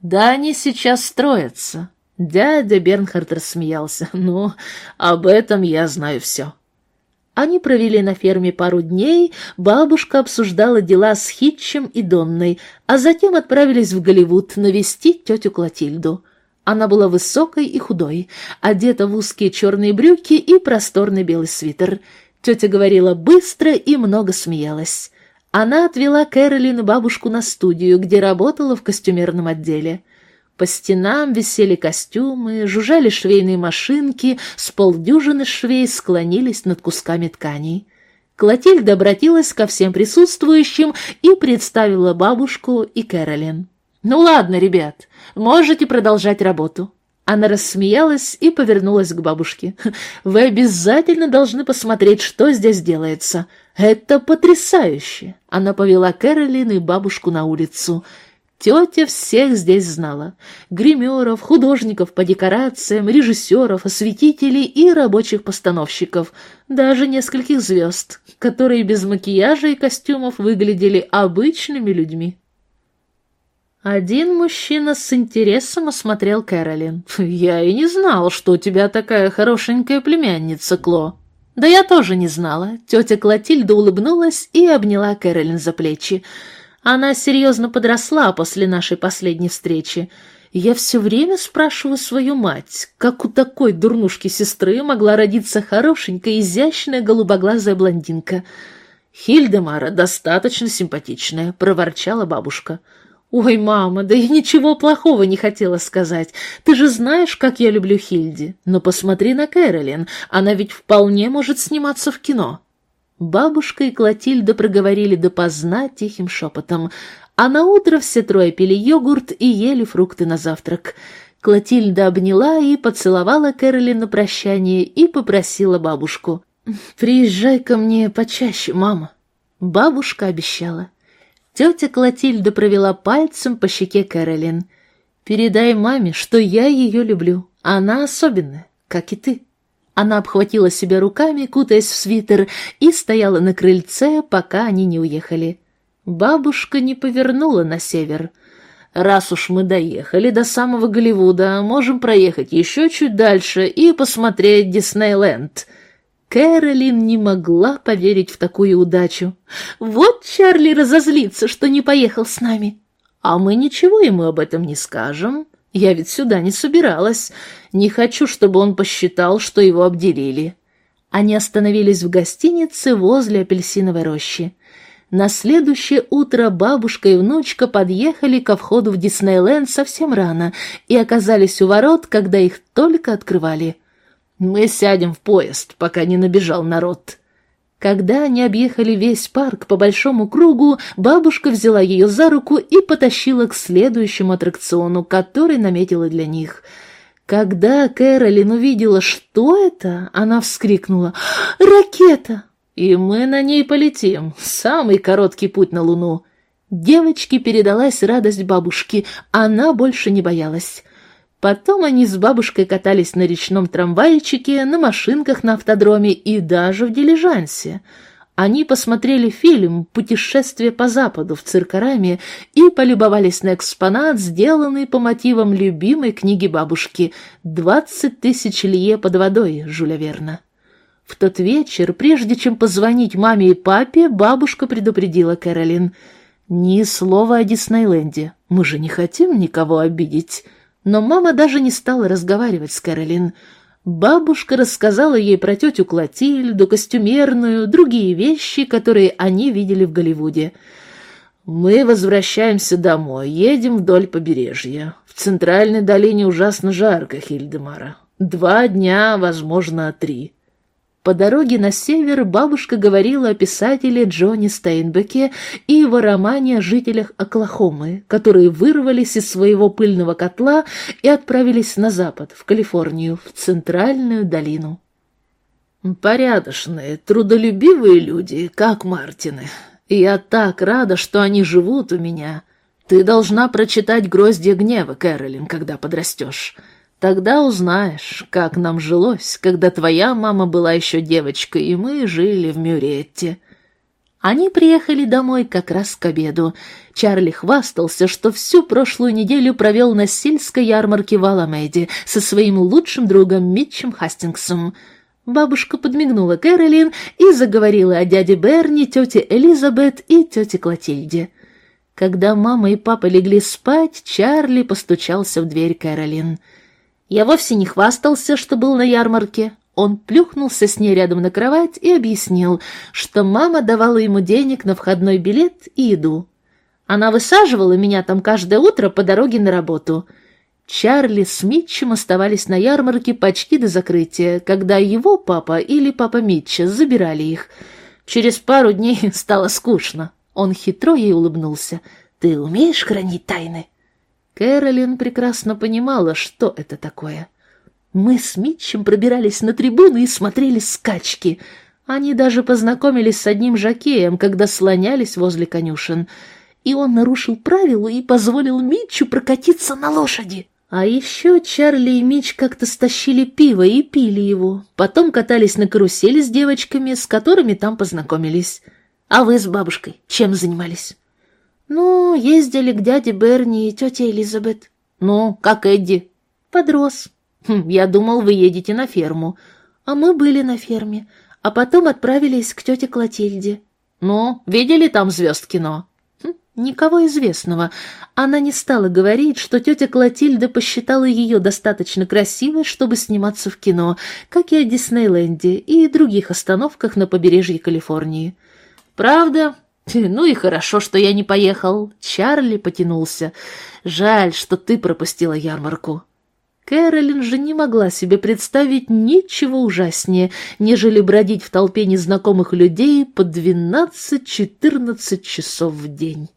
«Да они сейчас строятся». Дядя Бернхард рассмеялся. «Ну, об этом я знаю все». Они провели на ферме пару дней, бабушка обсуждала дела с Хитчем и Донной, а затем отправились в Голливуд навестить тетю Клотильду. Она была высокой и худой, одета в узкие черные брюки и просторный белый свитер. Тетя говорила быстро и много смеялась. Она отвела Кэролин и бабушку на студию, где работала в костюмерном отделе. По стенам висели костюмы, жужжали швейные машинки, с полдюжины швей склонились над кусками тканей. Клотильда обратилась ко всем присутствующим и представила бабушку и Кэролин. «Ну ладно, ребят, можете продолжать работу». Она рассмеялась и повернулась к бабушке. «Вы обязательно должны посмотреть, что здесь делается. «Это потрясающе!» Она повела Кэролин и бабушку на улицу. Тетя всех здесь знала. Гримеров, художников по декорациям, режиссеров, осветителей и рабочих постановщиков. Даже нескольких звезд, которые без макияжа и костюмов выглядели обычными людьми. Один мужчина с интересом осмотрел Кэролин. «Я и не знал, что у тебя такая хорошенькая племянница, Кло». «Да я тоже не знала». Тетя Клотильда улыбнулась и обняла Кэролин за плечи. Она серьезно подросла после нашей последней встречи. Я все время спрашиваю свою мать, как у такой дурнушки сестры могла родиться хорошенькая, изящная голубоглазая блондинка. «Хильдемара достаточно симпатичная», — проворчала бабушка. «Ой, мама, да я ничего плохого не хотела сказать. Ты же знаешь, как я люблю Хильди. Но посмотри на Кэролин, она ведь вполне может сниматься в кино». Бабушка и Клотильда проговорили допоздна тихим шепотом, а на утро все трое пили йогурт и ели фрукты на завтрак. Клотильда обняла и поцеловала Кэролин на прощание и попросила бабушку. «Приезжай ко мне почаще, мама». Бабушка обещала. Тетя Клотильда провела пальцем по щеке Кэролин. «Передай маме, что я ее люблю. Она особенная, как и ты». Она обхватила себя руками, кутаясь в свитер, и стояла на крыльце, пока они не уехали. Бабушка не повернула на север. «Раз уж мы доехали до самого Голливуда, можем проехать еще чуть дальше и посмотреть Диснейленд». Кэролин не могла поверить в такую удачу. Вот Чарли разозлится, что не поехал с нами. А мы ничего ему об этом не скажем. Я ведь сюда не собиралась. Не хочу, чтобы он посчитал, что его обделили. Они остановились в гостинице возле апельсиновой рощи. На следующее утро бабушка и внучка подъехали ко входу в Диснейленд совсем рано и оказались у ворот, когда их только открывали. Мы сядем в поезд, пока не набежал народ. Когда они объехали весь парк по большому кругу, бабушка взяла ее за руку и потащила к следующему аттракциону, который наметила для них. Когда Кэролин увидела, что это, она вскрикнула «Ракета!» «И мы на ней полетим. Самый короткий путь на Луну». Девочке передалась радость бабушки, она больше не боялась. Потом они с бабушкой катались на речном трамвайчике, на машинках на автодроме и даже в дилижансе. Они посмотрели фильм «Путешествие по Западу» в циркораме и полюбовались на экспонат, сделанный по мотивам любимой книги бабушки «Двадцать тысяч лье под водой» Жюля Верна. В тот вечер, прежде чем позвонить маме и папе, бабушка предупредила Кэролин. «Ни слова о Диснейленде. Мы же не хотим никого обидеть». Но мама даже не стала разговаривать с Кэролин. Бабушка рассказала ей про тетю Клотильду, костюмерную, другие вещи, которые они видели в Голливуде. «Мы возвращаемся домой, едем вдоль побережья. В центральной долине ужасно жарко, Хильдемара. Два дня, возможно, три. По дороге на север бабушка говорила о писателе Джонни Стейнбеке и его романе о жителях Оклахомы, которые вырвались из своего пыльного котла и отправились на запад, в Калифорнию, в Центральную долину. «Порядочные, трудолюбивые люди, как Мартины. Я так рада, что они живут у меня. Ты должна прочитать «Гроздья гнева», Кэролин, когда подрастешь». Тогда узнаешь, как нам жилось, когда твоя мама была еще девочкой, и мы жили в Мюретте. Они приехали домой как раз к обеду. Чарли хвастался, что всю прошлую неделю провел на сельской ярмарке в Аламеде со своим лучшим другом Митчем Хастингсом. Бабушка подмигнула Кэролин и заговорила о дяде Берни, тете Элизабет и тете Клотильде. Когда мама и папа легли спать, Чарли постучался в дверь Кэролин. Я вовсе не хвастался, что был на ярмарке. Он плюхнулся с ней рядом на кровать и объяснил, что мама давала ему денег на входной билет и еду. Она высаживала меня там каждое утро по дороге на работу. Чарли с Митчем оставались на ярмарке почти до закрытия, когда его папа или папа Митча забирали их. Через пару дней [LAUGHS] стало скучно. Он хитро ей улыбнулся. «Ты умеешь хранить тайны?» Кэролин прекрасно понимала, что это такое. Мы с Митчем пробирались на трибуны и смотрели скачки. Они даже познакомились с одним жакеем, когда слонялись возле конюшен. И он нарушил правила и позволил Митчу прокатиться на лошади. А еще Чарли и Мич как-то стащили пиво и пили его. Потом катались на карусели с девочками, с которыми там познакомились. А вы с бабушкой чем занимались? Ну, ездили к дяде Берни и тете Элизабет. Ну, как Эдди? Подрос. Хм, я думал, вы едете на ферму. А мы были на ферме а потом отправились к тете Клотильде. «Ну, видели там звезд кино?» хм, «Никого известного. Она не стала говорить, что тетя Клотильда посчитала ее достаточно красивой, чтобы сниматься в кино, как и о Диснейленде и других остановках на побережье Калифорнии». «Правда? [LAUGHS] Ну и хорошо, что я не поехал». Чарли потянулся. «Жаль, что ты пропустила ярмарку». Кэролин же не могла себе представить ничего ужаснее, нежели бродить в толпе незнакомых людей по двенадцать-четырнадцать часов в день.